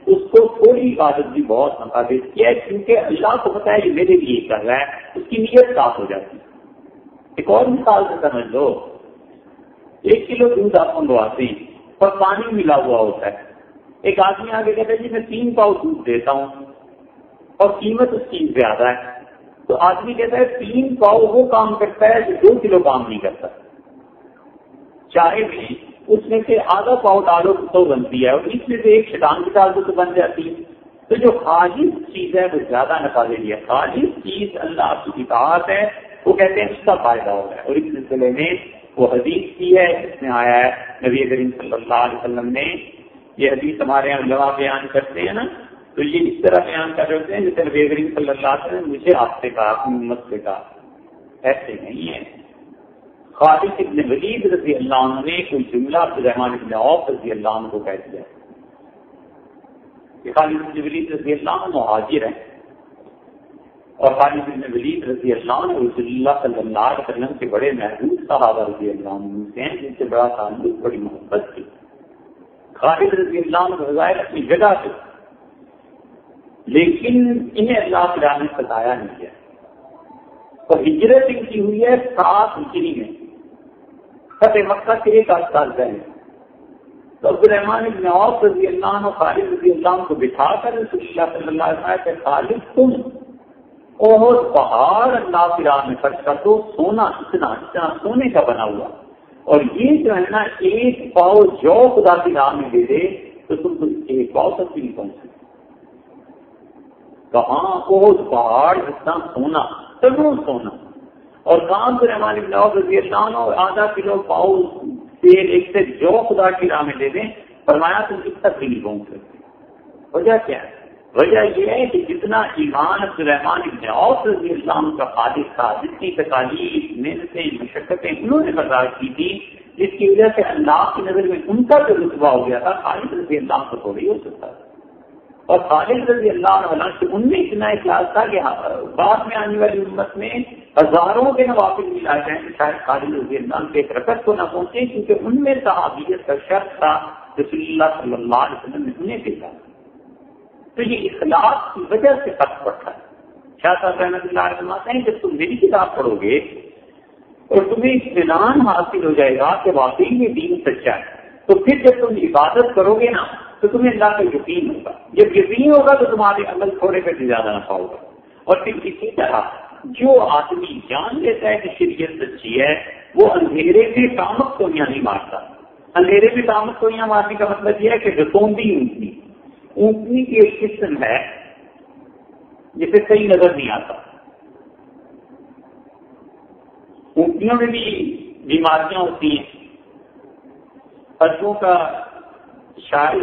اس کو تھوڑی عبادت بھی بہت نفا دیتی ہے، کیونکہ اللہ کو پتا ہے یہ میرے لیے کر رہا ہے، اس کی نیت صاف ہو جاتی ہے۔ ایک اور مثال سے سمجھ لو۔ ایک کلو دودھ آپ منگواتے ہیں۔ اور پانی ملا ہوا ہوتا ہے۔ ایک آدمی آگے کہتا ہے جی میں تین پاؤ دودھ دیتا ہوں اور قیمت اس کی زیادہ ہے۔ تو آدمی کہتا ہے، تین پاؤ وہ کام کرتا ہے جو دو کلو کام نہیں کرتا۔ چاہے بھی اس میں سے آدھا پاؤ ڈالو تو بنتی ہے اور اس میں سے ایک شٹان کی ڈال دو تو بن جاتی ہے۔ تو جو خالص چیز ہے وہ زیادہ نفا دے ہے خالص چیز اللہ کی کتاب ہے۔ وہ کہتے ہیں اس کا فائدہ ہو رہا ہے اور اس سلسلے میں وہ حدیث کی ہے، اس میں آیا ہے، نبی کریم صلی اللہ علیہ وسلم نے یہ حدیث ہمارے یہاں جواب بیان کرتے ہیں نا، تو یہ اس طرح بیان کر رہے ہوتے ہیں جیسے نبی کریم صلی اللہ علیہ وسلم مجھے آپ سے کہا، اپنی امت سے کہا۔ ایسے نہیں ہے۔ خالد ابن ولید رضی اللہ عنہ نے کوئی جملہ عبد الرحمان ابن عوف رضی اللہ عنہ کو کہہ دیا۔ کہ خالد بن ولید رضی اللہ عنہ مہاجر ہیں۔ اور خالد بن ولید رضی اللہ عنہ رسول اللہ صلی اللہ علیہ وسلم کے بڑے محدود صحابہ رضی اللہ عنہ سے ہیں، جن سے بڑا تعلق، بڑی محبت تھی۔ خالد رضی اللہ عنہ بظاہر اپنی جگہ سے، لیکن انہیں اللہ تعالیٰ نے ستایا نہیں کیا اور ہجرت ان کی ہوئی ہے سات ہجری میں۔ فتح مکہ سے ایک آٹھ سال پہلے۔ تو عبد الرحمان ابن عوف رضی اللہ عنہ، خالد رضی اللہ عنہ کو بٹھا کر رسول اللہ صلی اللہ علیہ وسلم کہ خالد تم اور پہاڑ اللہ کی راہ میں خرچ کر دو، سونا اتنا اتنا سونے کا بنا ہوا۔ اور یہ جو ہے نا، ایک پاؤ جو خدا کی راہ میں دے دے، تو تم تو ایک پاؤ تک بھی نہیں پہنچ سکتے۔ کہاں؟ بہت پہاڑ، اتنا سونا سگوں سونا۔ اور کام سے رحمان رضی اللہ عنہ آدھا کلو پاؤ تیل ایک سے جو خدا کی راہ میں دے دیں، فرمایا تم کس تک بھی نہیں پہنچ سکتے۔ وجہ کیا ہے؟ وجہ یہ ہے کہ جتنا ایمان عبد الرحمان ابن عوف رضی اللہ کا خالد تھا، جتنی تکالیف، محنتیں، مشقتیں انہوں نے برداشت کی تھی، جس کی وجہ سے اللہ کی نظر میں ان کا جو رتبہ ہو گیا تھا خالد رضی اللہ کو تھوڑی ہو سکتا تھا۔ اور خالد رضی اللہ عنہ سے ان میں اتنا اخلاص تھا کہ ہاں، بعد میں آنے والی امت میں ہزاروں کے نوافل ملا جائیں شاید خالد رضی اللہ کے ایک رکت کو نہ پہنچے، کیونکہ ان میں صحابیت کا شرط تھا، رسول اللہ صلی اللہ علیہ وسلم نے انہیں بھیجا تو یہ اخلاق کی وجہ سے فرق پڑتا ہے۔ شاہ صاحب رحمۃ اللہ علیہ ہیں، جب تم میری کتاب پڑھو گے اور تمہیں اطمینان حاصل ہو جائے گا کہ واقعی میں دین سچا ہے، تو پھر جب تم عبادت کرو گے نا، تو تمہیں اللہ کا یقین ہوگا۔ جب یقین ہوگا تو تمہارے عمل تھوڑے پہ زیادہ نفع ہوگا۔ اور پھر اسی طرح جو آدمی جان لیتا ہے کہ شریعت سچی ہے، وہ اندھیرے سے کامک کو یہاں نہیں مارتا۔ اندھیرے سے کامک کو یہاں مارنے کا مطلب یہ ہے کہ رسوندی اونٹنی اونٹنی کی ایک قسم ہے جسے صحیح نظر نہیں آتا۔ اونٹنیوں میں بھی بیماریاں ہوتی ہیں۔ پشوؤں کا شاعر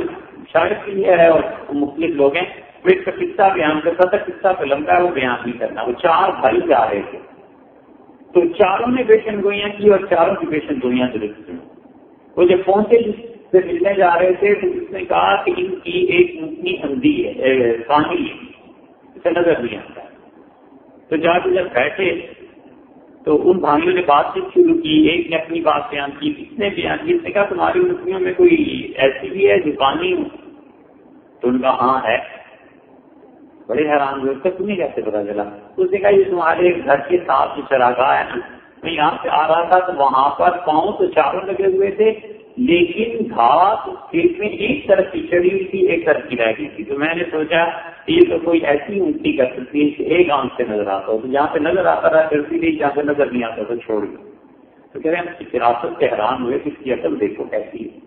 شاعر کے لیے ہے اور مختلف لوگ ہیں۔ وہ ایک قصہ بیان کرتا تھا، قصہ پہ لمبا ہے، وہ بیان نہیں کرنا۔ وہ چار بھائی جا رہے تھے۔ تو چاروں نے پیشن گوئیاں کی اور چاروں کی پیشن گوئیاں درست کی وہ جب پہنچے سے ملنے جا رہے تھے، تو اس نے کہا کہ ان کی ایک اتنی اندھی ہے پانی ہے، اسے نظر نہیں آتا۔ تو جا کے جب بیٹھے، تو ان بھائیوں نے بات چیت شروع کی، ایک نے اپنی بات بیان کی کس نے بیان کی، اس نے کہا تمہاری نسلیوں میں کوئی ایسی بھی ہے جو پانی تو ان کا ہاں ہے۔ بڑے حیران ہوئے تک تمہیں کیسے پتا چلا؟ اس نے کہا، یہ تمہارے گھر کے ساتھ جو چراگاہ ہے میں یہاں سے آ رہا تھا، تو وہاں پر پاؤں تو چاروں لگے ہوئے تھے لیکن گھاس کھیت میں ایک طرف کی چڑی ہوئی تھی، ایک طرف کی رہ گئی تھی۔ تو میں نے سوچا یہ تو کوئی ایسی اونٹی کر سکتی ہے ایک آنکھ سے نظر آتا ہو۔ تو جہاں پہ نظر آتا رہا کرتی رہی، جہاں پہ نظر نہیں آتا تو چھوڑ گئی۔ تو کہہ رہے ہیں فراست سے حیران ہوئے کہ اس کی عقل دیکھو کیسی ہے۔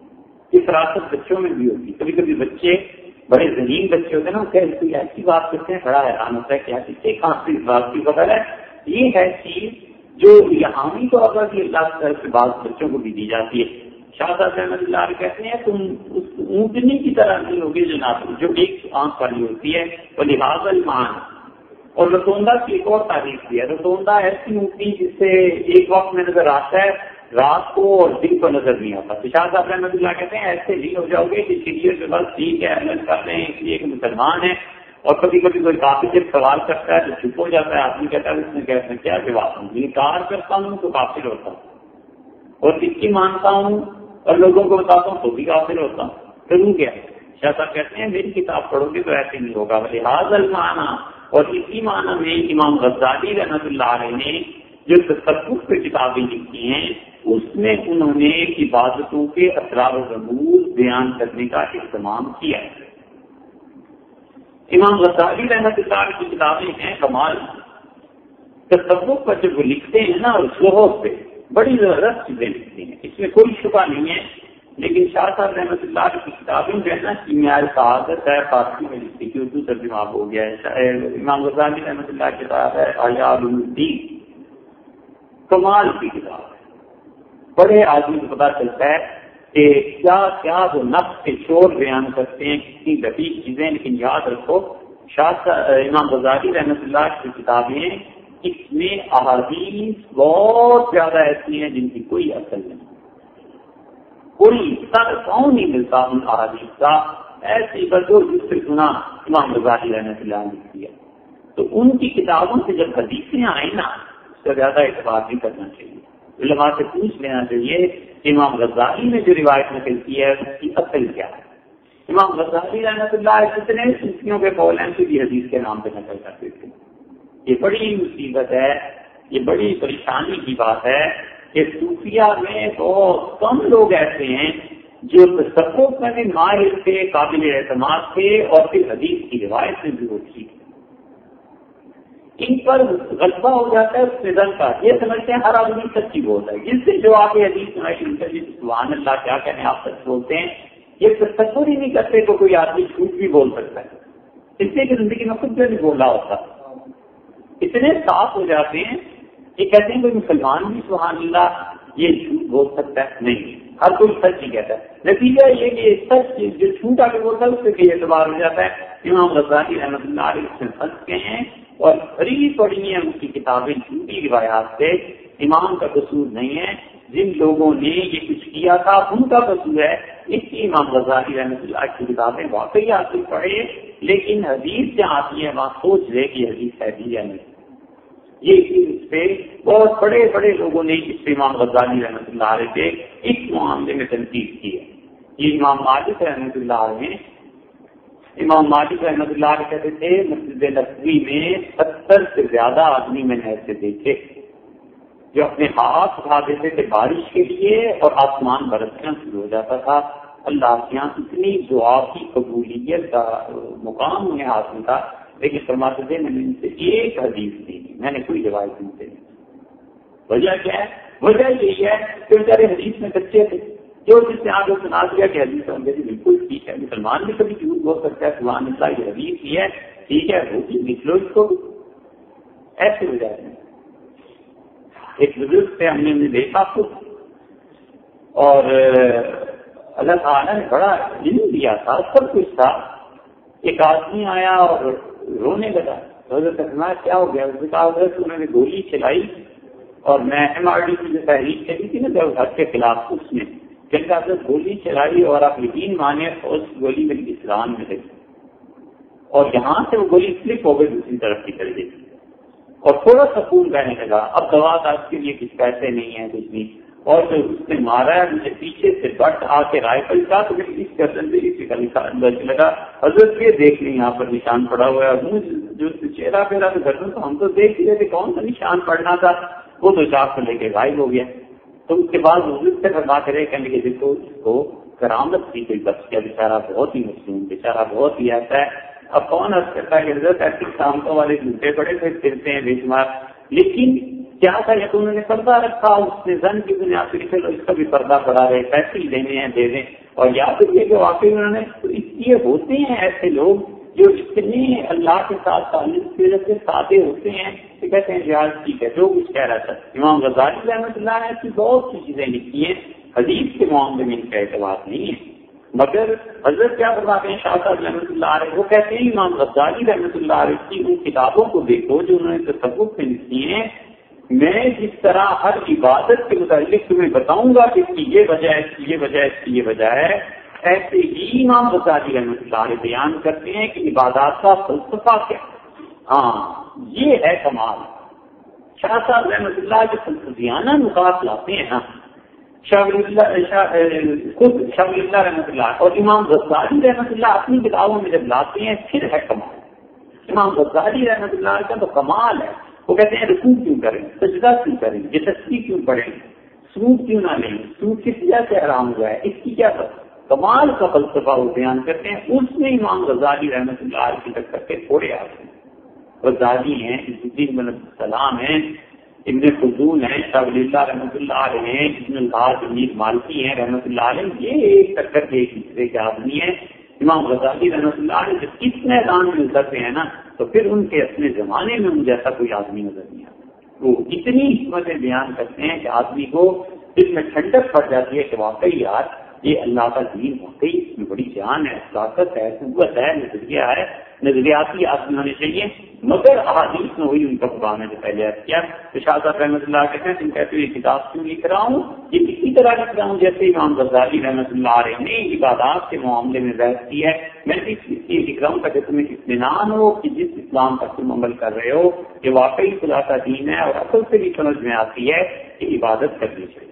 یہ فراست بچوں میں بھی ہوتی۔ کبھی کبھی بچے، بڑے ذہین بچے ہوتے ہیں نا کہ کوئی ایسی بات کرتے ہیں، بڑا حیران ہوتا ہے کہ ایک آنکھ سے اس بات کی خبر ہے؟ یہ ہے چیز جو یہاں تو اگر اللہ کی طرف سے بعض بچوں کو بھی دی جاتی ہے۔ شاہ صاحب احمد اللہ کہتے ہیں، تم اس اونٹنی کی طرح نہیں ہوگی جناب، جو ایک آنکھ والی ہوتی ہے، وہ لحاظ المان اور رسوندہ کی ایک اور تعریف کی ہے۔ رسوندہ ایسی اونٹنی جس سے ایک وقت میں نظر آتا ہے، رات کو اور دن کو نظر نہیں آتا۔ شاہ صاحب رحمد اللہ کہتے ہیں، ایسے نہیں ہو جاؤ گے کہ شریعت کے بس ٹھیک ہے احمد کر رہے ہیں، اس لیے کہ مسلمان ہے۔ اور کبھی کبھی کوئی کافی جب سوال کرتا ہے تو چپ ہو جاتا ہے۔ آدمی کہتا ہے، اس میں کہتے ہیں کیا جواب ہوں انکار کرتا ہوں تو کافی ہوتا ہوں۔ اور اس کی مانتا ہوں اور لوگوں کو بتاتا ہوں، تو بھی حاصل ہوتا ہوں۔ کروں کیا؟ شاہ صاحب کہتے ہیں، میری کتاب پڑھو گے تو ایسے نہیں ہوگا۔ بھلے حاضل اور اسی معنی میں امام غزالی رحمت اللہ علیہ نے جو تصوف پہ کتابیں لکھی ہیں، اس میں انہوں نے عبادتوں کے اثرار و رموز بیان کرنے کا اہتمام کیا ہے۔ امام غزالی رحمت اللہ کی کتابیں ہیں، کمال۔ تصوف پر جب وہ لکھتے ہیں نا، اس پہ بڑی زبردست چیزیں لکھتی ہیں۔ اس میں کوئی شبہ نہیں ہے، لیکن شاہ صاحب رحمۃ اللہ کی کتابیں جو ہے نا کیمیار سعادت ہے، فارسی میں لکھتی کی اردو ترجمہ ہو گیا ہے امام غزالی رحمۃ اللہ کی کتاب ہے آیاب الدین۔ کمال کی کتاب ہے۔ بڑے آدمی کو پتا چلتا ہے کہ کیا کیا وہ نفس کے شور بیان کرتے ہیں، کتنی لطیف چیزیں، لیکن یاد رکھو، شاہ امام غزالی رحمۃ اللہ کی کتابیں اس میں احادیث بہت زیادہ ایسی ہیں جن کی کوئی اثر نہیں۔ کوئی سر پاؤں نہیں ملتا ان احادیث کا؟ ایسی بدو جس سے سنا امام غزالی رحمۃ اللہ نے کیا۔ تو ان کی کتابوں سے جب حدیثیں آئیں نا، اس کا زیادہ اعتبار نہیں کرنا چاہیے۔ علماء سے پوچھ لینا چاہیے امام غزالی نے جو روایت نقل کی ہے، اس کی اصل کیا ہے؟ امام غزالی رحمۃ اللہ کتنے صوفیوں کے قول ہیں بھی حدیث کے نام پہ نقل کرتے تھے۔ یہ بڑی مصیبت ہے، یہ بڑی پریشانی کی بات ہے کہ صوفیہ میں بہت کم لوگ ایسے ہیں جو تصوف میں بھی ماہر تھے، قابل اعتماد تھے اور پھر حدیث کی روایت میں بھی وہ ٹھیک ان پر غلبہ ہو جاتا ہے، اس نظر کا یہ سمجھتے ہیں، ہر آدمی سچی بولتا ہے۔ جس سے جو آپ حدیث سبحان اللہ، کیا کہنے آپ سچ بولتے ہیں۔ یہ تصور ہی نہیں کرتے تو کوئی آدمی جھوٹ بھی بول سکتا ہے۔ اس لیے کہ زندگی میں خود جو نہیں بول رہا ہوتا۔ اتنے صاف ہو جاتے ہیں کہ کہتے ہیں کوئی مسلمان بھی سبحان اللہ یہ جھوٹ بول سکتا ہے؟ نہیں۔ ہر کوئی سچ ہی کہتا ہے۔ نتیجہ یہ کہ سچ جو جھوٹ آ کے بولتا ہے، اس سے بھی اعتبار ہو جاتا ہے۔ امام رضانی رحمۃ اللہ علیہ اس میں پھنس کے ہیں اور خری پڑی ہیں ان کی کتابیں جھوٹی روایات سے۔ امام کا قصور نہیں ہے۔ جن لوگوں نے یہ کچھ کیا تھا، ان کا قصور ہے۔ اس کی امام غزالی رحمۃ اللہ کی کتابیں واقعی آتی پڑھے لیکن حدیث جہاں آتی ہے وہاں سوچ لے کہ حدیث ہے بھی یا نہیں۔ یہ اس پہ بہت بڑے بڑے لوگوں نے اس پہ امام غزالی رحمۃ اللہ علیہ سے اس معاملے میں تنقید کی ہے۔ یہ امام مالک رحمۃ اللہ علیہ امام مالک رحمۃ اللہ علیہ کہتے تھے، مسجد نقوی میں ستر سے زیادہ آدمی میں نے ایسے دیکھے۔ جو اپنے ہاتھ اٹھا دیتے تھے بارش کے لیے اور آسمان برسنا شروع ہو جاتا تھا۔ اللہ کے یہاں اتنی دعا کی قبولیت کا مقام انہیں حاصل تھا۔ لیکن فرماتے تھے، میں نے ان سے ایک حدیث دی میں نے کوئی روایت نہیں دی وجہ کیا ہے؟ وجہ یہی ہے کہ بیچارے حدیث میں بچے تھے۔ جو جس نے آگے سنا دیا کہ حدیث ہوں بالکل ٹھیک ہے، مسلمان بھی کبھی جھوٹ بول سکتا ہے سبحان اللہ یہ حدیث ہی ہے، ٹھیک ہے، وہ بھی نکلو اس کو۔ ایسے ہو جاتے ہیں ایک بزرگ سے ہم نے دیکھا خود۔ اور اللہ تعالیٰ نے بڑا علم دیا تھا، سب کچھ تھا۔ ایک آدمی آیا اور رونے لگا۔ حضرت کیا ہو گیا؟ اس نے کہا، حضرت انہوں نے گولی چلائی اور میں ایم آر ڈی کی جو تحریر چلی تھی نا، جب کے خلاف اس میں جن حضرت گولی چلائی اور آپ یقین مانے اس گولی میری اسلام میں لگی اور یہاں سے وہ گولی سلپ ہو گئی دوسری طرف کی طرح اور تھوڑا سکون رہنے لگا۔ اب دوا کا اس کے لیے کچھ پیسے نہیں ہیں، کچھ نہیں۔ اور جو اس نے مارا ہے مجھے پیچھے سے بٹ آ کے رائے پل کا تو میری اس گردن سے اسی کا نشان لگا۔ حضرت یہ دیکھ لیں، یہاں پر نشان پڑا ہوا ہے۔ منہ جو چہرہ پھیرا تو گردن تو ہم تو دیکھ ہی رہے تھے، کون سا نشان پڑنا تھا؟ وہ تو چاپ کو لے کے غائب ہو گیا۔ تو اس کے بعد حضرت سے فرما کرے کہنے کے دیکھو، اس کو کرامت کی کوئی بچ گیا بےچارا بہت ہی مسلم بےچارا بہت ہی ایسا ہے۔ اب کون حضرت کرتا ہے کہ حضرت ایسی شامتوں والے جوتے پڑے تھے پھرتے ہیں، بے شمار۔ لیکن کیا تھا یا تو انہوں نے پردہ رکھا، اس نے زن کی بنیاد پہ اس کا بھی پردہ پڑا رہے، پیسے ہی دینے ہیں، دے دیں۔ اور یا پھر یہ کہ واقعی انہوں نے اس لیے ہوتے ہیں ایسے لوگ جو اتنے اللہ کے ساتھ تعلق کی وجہ سے سادے ہوتے ہیں کہ کہتے ہیں، جہاز ٹھیک ہے، جو کچھ کہہ رہا تھا۔ امام غزالی رحمۃ اللہ نے ایسی بہت سی چیزیں لکھی ہیں، حدیث کے معاملے میں ان کا اعتبار نہیں ہے۔ مگر حضرت کیا فرماتے ہیں؟ شاہ صاحب رحمۃ اللہ علیہ، وہ کہتے ہیں، امام غزالی رحمۃ اللہ علیہ کی ان کتابوں کو دیکھو جو انہوں نے تصوف میں لکھی ہیں۔ میں جس طرح ہر عبادت کے متعلق تمہیں بتاؤں گا کہ اس کی یہ وجہ ہے، اس کی یہ وجہ ہے، اس کی یہ وجہ ہے، ایسے ہی امام غزالی رحمۃ اللہ علیہ بیان کرتے ہیں کہ عبادات کا فلسفہ کیا ہاں یہ ہے کمال۔ شاہ صاحب رحمۃ اللہ جو فلسفیانہ نکات لاتے ہیں نا شاہ خود شاہ اللہ رحمۃ اللہ، اور امام غزالی رحمۃ اللہ اپنی کتابوں میں جب لاتے ہیں، پھر ہے کمال۔ امام غزالی رحمۃ اللہ کا تو کمال ہے۔ وہ کہتے ہیں رسو کیوں کریں؟ سجدہ کیوں کریں؟ یہ کیوں پڑھیں؟ سوٹ کیوں نہ لیں؟ سوٹ کس وجہ سے آرام ہوا ہے؟ اس کی کیا کمال کا فلسفہ وہ بیان کرتے ہیں۔ اس میں امام غزالی رحمۃ اللہ علیہ تک کر کے تھوڑے آتے ہیں۔ غزالی ہیں عزدین السلام ہیں ابن فضول ہیں، شاہ ولی اللہ رحمۃ اللہ علیہ ہیں، ابن الحاظ امیر مالکی ہیں رحمۃ اللہ علیہ، یہ ایک ٹکر کے ایک دوسرے کے آدمی ہیں۔ امام غزالی رحمۃ اللہ علیہ جب اس میدان میں اترتے ہیں نا، تو پھر ان کے اپنے زمانے میں ان جیسا کوئی آدمی نظر نہیں آتا۔ وہ اتنی حکمتیں بیان کرتے ہیں کہ آدمی کو دل میں ٹھنڈک پڑ جاتی ہے کہ واقعی یار، یہ اللہ کا دین واقعی اس میں بڑی جان ہے طاقت ہے قوت ہے، نظریہ ہے، نظریاتی آدمی ہونے چاہیے۔ مگر احادیث میں وہی ان کا قرآن نے جو پہلے کیا تو شاہ رحمۃ اللہ کہتے ہیں، تم کہتے ہو یہ کتاب کیوں لکھ رہا ہوں؟ یہ کسی طرح لکھ رہا ہوں جیسے امام غزالی رحمۃ اللہ علیہ نے عبادات کے معاملے میں بحث کی ہے۔ میں اس لیے لکھ رہا ہوں تاکہ تمہیں اطمینان ہو کہ جس اسلام پر تم عمل کر رہے ہو، یہ واقعی خدا کا دین ہے اور اصل سے بھی سمجھ میں آتی ہے کہ عبادت کرنی چاہیے۔